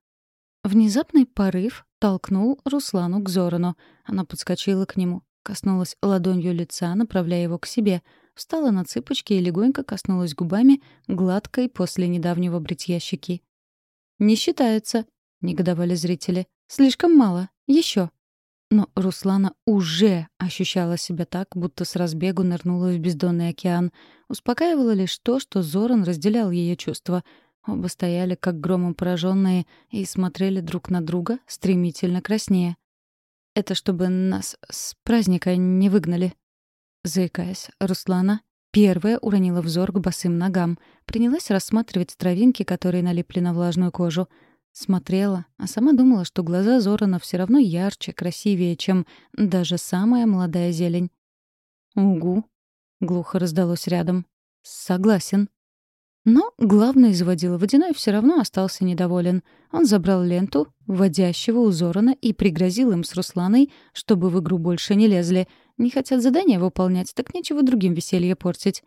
Внезапный порыв толкнул Руслану к Зорану. Она подскочила к нему, коснулась ладонью лица, направляя его к себе, встала на цыпочки и легонько коснулась губами гладкой после недавнего бритья щеки. «Не считается», — негодовали зрители. «Слишком мало. Еще». Но Руслана уже ощущала себя так, будто с разбегу нырнула в бездонный океан. Успокаивало лишь то, что Зоран разделял ее чувства. Оба стояли, как громом пораженные, и смотрели друг на друга, стремительно краснее. «Это чтобы нас с праздника не выгнали». Заикаясь, Руслана первая уронила взор к босым ногам, принялась рассматривать травинки, которые налипли на влажную кожу — Смотрела, а сама думала, что глаза Зорана все равно ярче, красивее, чем даже самая молодая зелень. «Угу», — глухо раздалось рядом. «Согласен». Но главный заводила водяной все равно остался недоволен. Он забрал ленту вводящего у Зорана и пригрозил им с Русланой, чтобы в игру больше не лезли. Не хотят задания выполнять, так нечего другим веселье портить.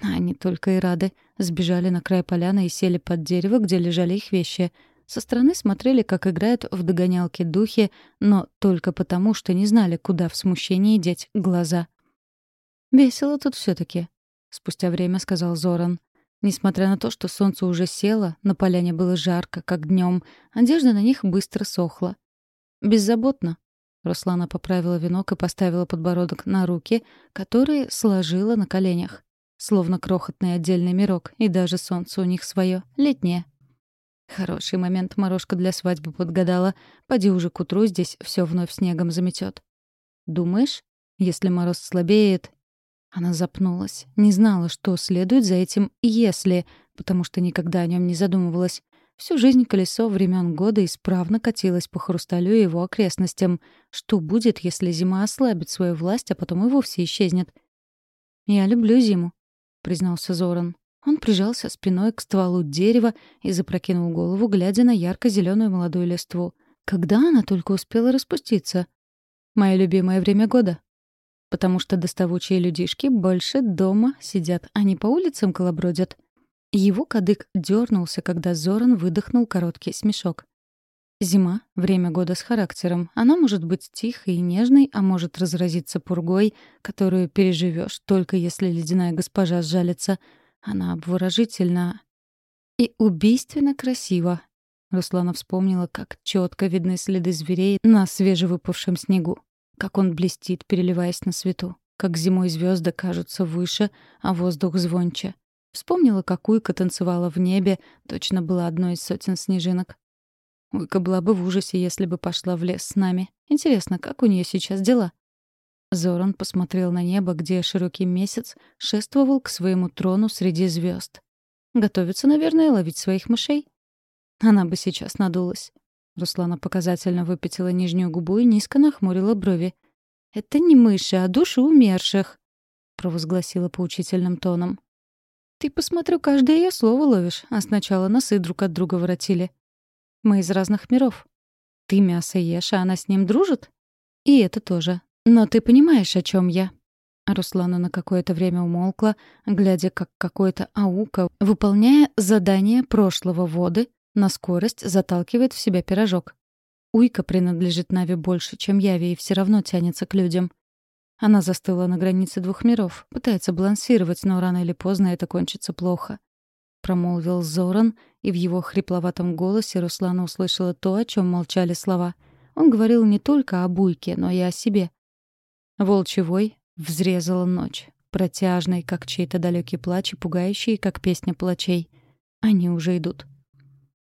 Они только и рады. Сбежали на край поляны и сели под дерево, где лежали их вещи — со стороны смотрели, как играют в догонялки духи, но только потому, что не знали, куда в смущении деть глаза. «Весело тут все таки спустя время сказал Зоран. Несмотря на то, что солнце уже село, на поляне было жарко, как днем, одежда на них быстро сохла. «Беззаботно», Руслана поправила венок и поставила подбородок на руки, которые сложила на коленях. Словно крохотный отдельный мирок, и даже солнце у них свое, летнее. Хороший момент Морошка для свадьбы подгадала. Поди уже к утру здесь все вновь снегом заметет. Думаешь, если мороз слабеет... Она запнулась. Не знала, что следует за этим «если», потому что никогда о нем не задумывалась. Всю жизнь колесо времен года исправно катилось по хрусталю и его окрестностям. Что будет, если зима ослабит свою власть, а потом и вовсе исчезнет? «Я люблю зиму», — признался Зоран. Он прижался спиной к стволу дерева и запрокинул голову, глядя на ярко-зеленую молодую листву. Когда она только успела распуститься? Мое любимое время года. Потому что доставучие людишки больше дома сидят, а не по улицам колобродят. Его кадык дернулся, когда Зоран выдохнул короткий смешок. Зима — время года с характером. Она может быть тихой и нежной, а может разразиться пургой, которую переживешь только если ледяная госпожа сжалится — она обворожительна и убийственно красива. Руслана вспомнила, как четко видны следы зверей на свежевыпавшем снегу, как он блестит, переливаясь на свету, как зимой звезды кажутся выше, а воздух звонче. Вспомнила, как Уйка танцевала в небе, точно была одной из сотен снежинок. Уйка была бы в ужасе, если бы пошла в лес с нами. Интересно, как у нее сейчас дела? Зоран посмотрел на небо, где широкий месяц шествовал к своему трону среди звезд. Готовится, наверное, ловить своих мышей. Она бы сейчас надулась. Руслана показательно выпятила нижнюю губу и низко нахмурила брови. «Это не мыши, а души умерших», — провозгласила поучительным тоном. «Ты, посмотрю, каждое ее слово ловишь, а сначала носы друг от друга воротили. Мы из разных миров. Ты мясо ешь, а она с ним дружит? И это тоже. «Но ты понимаешь, о чем я?» Руслана на какое-то время умолкла, глядя, как какой-то аука, выполняя задание прошлого воды, на скорость заталкивает в себя пирожок. Уйка принадлежит Нави больше, чем Яви, и все равно тянется к людям. Она застыла на границе двух миров, пытается балансировать, но рано или поздно это кончится плохо. Промолвил Зоран, и в его хрипловатом голосе Руслана услышала то, о чем молчали слова. Он говорил не только о Буйке, но и о себе — Волчевой взрезала ночь, протяжный, как чей-то далекий плач, и пугающий, как песня плачей. Они уже идут.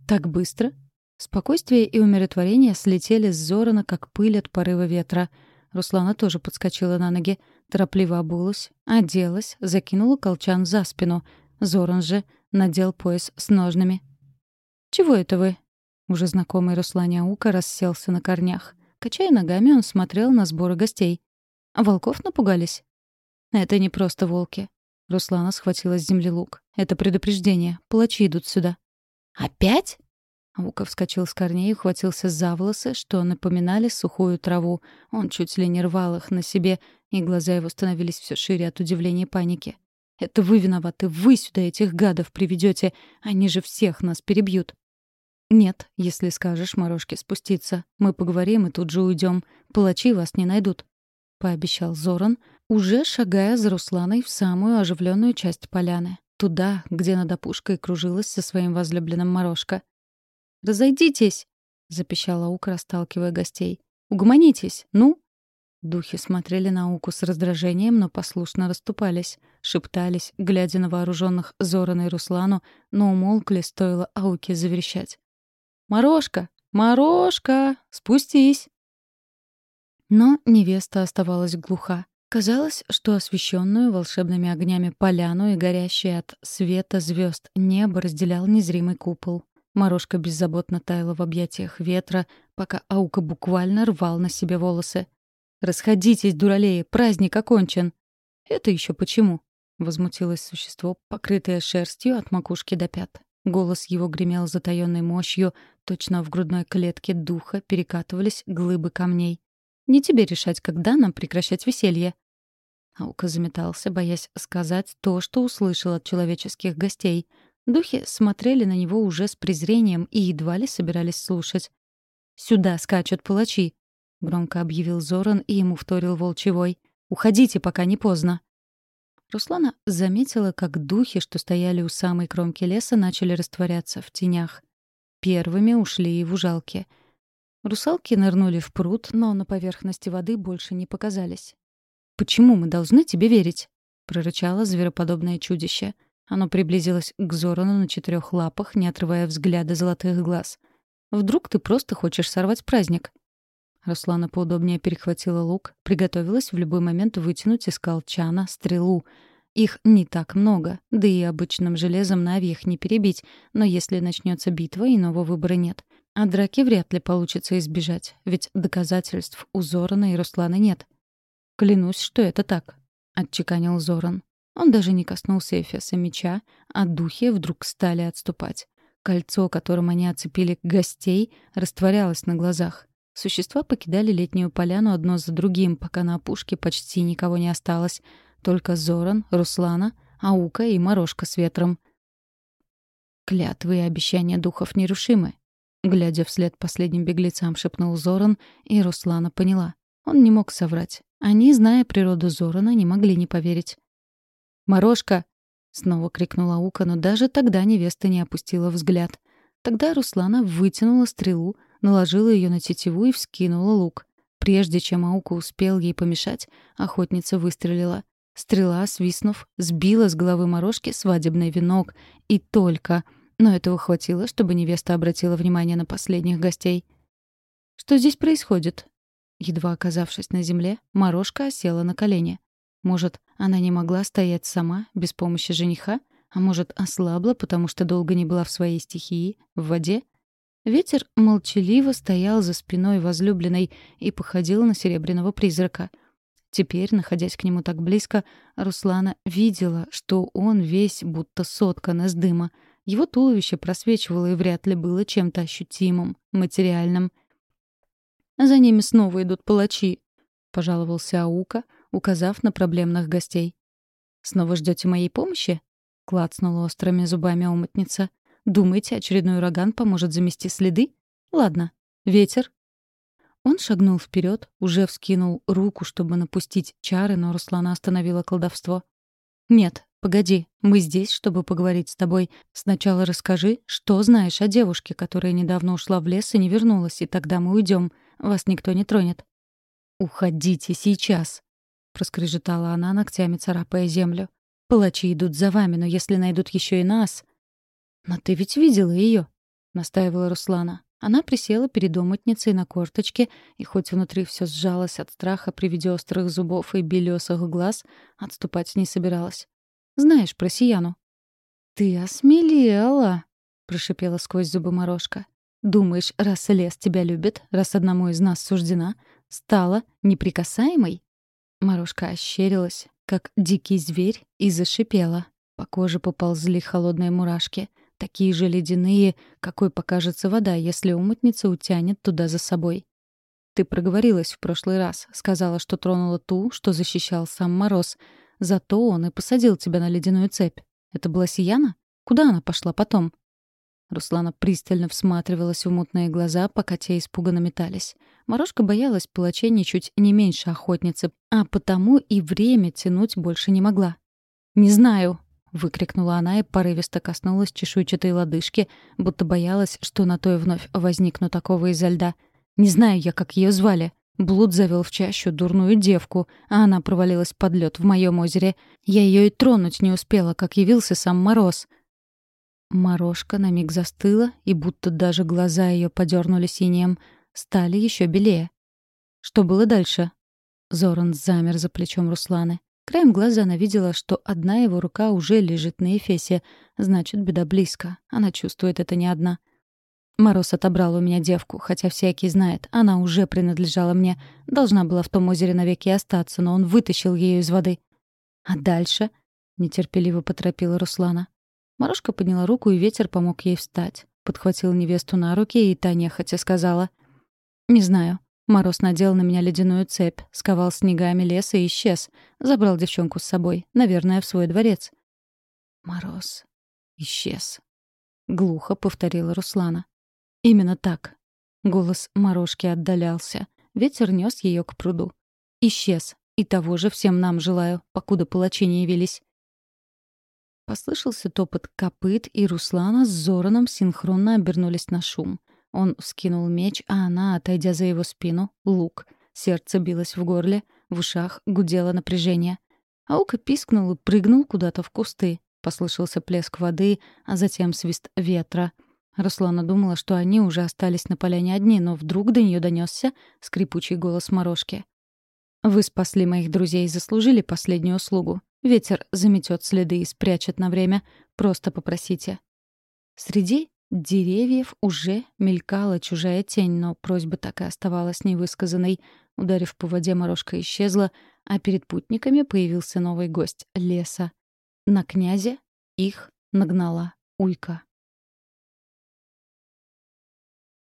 Так быстро? Спокойствие и умиротворение слетели с Зорана, как пыль от порыва ветра. Руслана тоже подскочила на ноги, торопливо обулась, оделась, закинула колчан за спину. Зоран же надел пояс с ножными. «Чего это вы?» Уже знакомый Руслане Аука расселся на корнях. Качая ногами, он смотрел на сборы гостей. А волков напугались? Это не просто волки. Руслана схватила с земли лук. Это предупреждение. Палачи идут сюда. Опять? Вука вскочил с корней и ухватился за волосы, что напоминали сухую траву. Он чуть ли не рвал их на себе, и глаза его становились все шире от удивления и паники. «Это вы виноваты, вы сюда этих гадов приведете, они же всех нас перебьют». «Нет, если скажешь Морошке спуститься. Мы поговорим и тут же уйдем. Палачи вас не найдут», — пообещал Зоран, уже шагая за Русланой в самую оживленную часть поляны. Туда, где над опушкой кружилась со своим возлюбленным Морошка. «Разойдитесь!» — запищала Ука, расталкивая гостей. «Угомонитесь! Ну!» Духи смотрели на Уку с раздражением, но послушно расступались, шептались, глядя на вооруженных Зорана и Руслану, но умолкли, стоило Ауке заверещать. «Морошка! Морошка! Спустись!» Но невеста оставалась глуха. Казалось, что освещенную волшебными огнями поляну и горящее от света звезд небо разделял незримый купол. Морошка беззаботно таяла в объятиях ветра, пока Аука буквально рвал на себе волосы. «Расходитесь, дуралеи, праздник окончен!» «Это еще почему?» — возмутилось существо, покрытое шерстью от макушки до пят. Голос его гремел затаённой мощью, точно в грудной клетке духа перекатывались глыбы камней. «Не тебе решать, когда нам прекращать веселье!» Аука заметался, боясь сказать то, что услышал от человеческих гостей. Духи смотрели на него уже с презрением и едва ли собирались слушать. «Сюда скачут палачи!» громко объявил Зоран, и ему вторил волчевой. «Уходите, пока не поздно». Руслана заметила, как духи, что стояли у самой кромки леса, начали растворяться в тенях. Первыми ушли и в ужалке. Русалки нырнули в пруд, но на поверхности воды больше не показались. «Почему мы должны тебе верить?» — прорычало звероподобное чудище. Оно приблизилось к Зорану на четырех лапах, не отрывая взгляда золотых глаз. «Вдруг ты просто хочешь сорвать праздник?» Руслана поудобнее перехватила лук, приготовилась в любой момент вытянуть из колчана стрелу. Их не так много, да и обычным железом на авьях не перебить, но если начнется битва, иного выбора нет. А драки вряд ли получится избежать, ведь доказательств у Зорана и Руслана нет. «Клянусь, что это так», — отчеканил Зоран. Он даже не коснулся Эфеса меча, а духи вдруг стали отступать. Кольцо, которым они оцепили гостей, растворялось на глазах. Существа покидали летнюю поляну одно за другим, пока на опушке почти никого не осталось. Только Зоран, Руслана, Аука и Морошка с ветром. «Клятвы и обещания духов нерушимы», — глядя вслед последним беглецам, шепнул Зоран, и Руслана поняла. Он не мог соврать. Они, зная природу Зорана, не могли не поверить. «Морошка!» — снова крикнула Аука, но даже тогда невеста не опустила взгляд. Тогда Руслана вытянула стрелу, наложила ее на тетиву и вскинула лук. Прежде чем Аука успел ей помешать, охотница выстрелила. Стрела, свистнув, сбила с головы морожки свадебный венок. И только. Но этого хватило, чтобы невеста обратила внимание на последних гостей. «Что здесь происходит?» Едва оказавшись на земле, морожка осела на колени. Может, она не могла стоять сама, без помощи жениха? А может, ослабла, потому что долго не была в своей стихии, в воде? Ветер молчаливо стоял за спиной возлюбленной и походил на серебряного призрака. Теперь, находясь к нему так близко, Руслана видела, что он весь будто соткан из дыма. Его туловище просвечивало и вряд ли было чем-то ощутимым, материальным. «За ними снова идут палачи», — пожаловался Аука, указав на проблемных гостей. «Снова ждете моей помощи?» — клацнула острыми зубами омутница. Думаете, очередной ураган поможет замести следы? Ладно. Ветер. Он шагнул вперед, уже вскинул руку, чтобы напустить чары, но Руслана остановила колдовство. «Нет, погоди, мы здесь, чтобы поговорить с тобой. Сначала расскажи, что знаешь о девушке, которая недавно ушла в лес и не вернулась, и тогда мы уйдем. Вас никто не тронет». «Уходите сейчас!» — проскрежетала она, ногтями царапая землю. «Палачи идут за вами, но если найдут еще и нас...» «Но ты ведь видела ее, настаивала Руслана. Она присела перед омытницей на корточке, и хоть внутри все сжалось от страха при виде острых зубов и белесых глаз, отступать не собиралась. «Знаешь про Сияну?» «Ты осмелела!» — прошипела сквозь зубы Морошка. «Думаешь, раз лес тебя любит, раз одному из нас суждена, стала неприкасаемой?» Морошка ощерилась, как дикий зверь, и зашипела. По коже поползли холодные мурашки — такие же ледяные, какой покажется вода, если умытница утянет туда за собой. Ты проговорилась в прошлый раз, сказала, что тронула ту, что защищал сам Мороз. Зато он и посадил тебя на ледяную цепь. Это была Сияна? Куда она пошла потом? Руслана пристально всматривалась в мутные глаза, пока те испуганно метались. Морошка боялась палачей ничуть не меньше охотницы, а потому и время тянуть больше не могла. «Не знаю», — выкрикнула она и порывисто коснулась чешуйчатой лодыжки, будто боялась, что на той вновь возникну такого изо льда. «Не знаю я, как ее звали. Блуд завел в чащу дурную девку, а она провалилась под лед в моем озере. Я ее и тронуть не успела, как явился сам Мороз». Морошка на миг застыла, и будто даже глаза ее подернули синим, стали еще белее. Что было дальше? Зоран замер за плечом Русланы. Краем глаза она видела, что одна его рука уже лежит на Эфесе. Значит, беда близко. Она чувствует это не одна. Мороз отобрал у меня девку, хотя всякий знает, она уже принадлежала мне. Должна была в том озере навеки остаться, но он вытащил ее из воды. А дальше? Нетерпеливо поторопила Руслана. Морошка подняла руку, и ветер помог ей встать. Подхватил невесту на руки, и та нехотя сказала. «Не знаю. Мороз надел на меня ледяную цепь, сковал снегами леса и исчез. Забрал девчонку с собой, наверное, в свой дворец. «Мороз исчез», — глухо повторила Руслана. «Именно так». Голос Морошки отдалялся. Ветер нес ее к пруду. «Исчез. И того же всем нам желаю, покуда палачи не явились». Послышался топот копыт, и Руслана с Зораном синхронно обернулись на шум — он вскинул меч, а она, отойдя за его спину, — лук. Сердце билось в горле, в ушах гудело напряжение. Аука пискнул и прыгнул куда-то в кусты. Послышался плеск воды, а затем свист ветра. Руслана думала, что они уже остались на поляне одни, но вдруг до нее донесся скрипучий голос Морошки. «Вы спасли моих друзей и заслужили последнюю услугу. Ветер заметет следы и спрячет на время. Просто попросите». Среди деревьев уже мелькала чужая тень, но просьба так и оставалась невысказанной. Ударив по воде, морожка исчезла, а перед путниками появился новый гость — леса. На князя их нагнала уйка.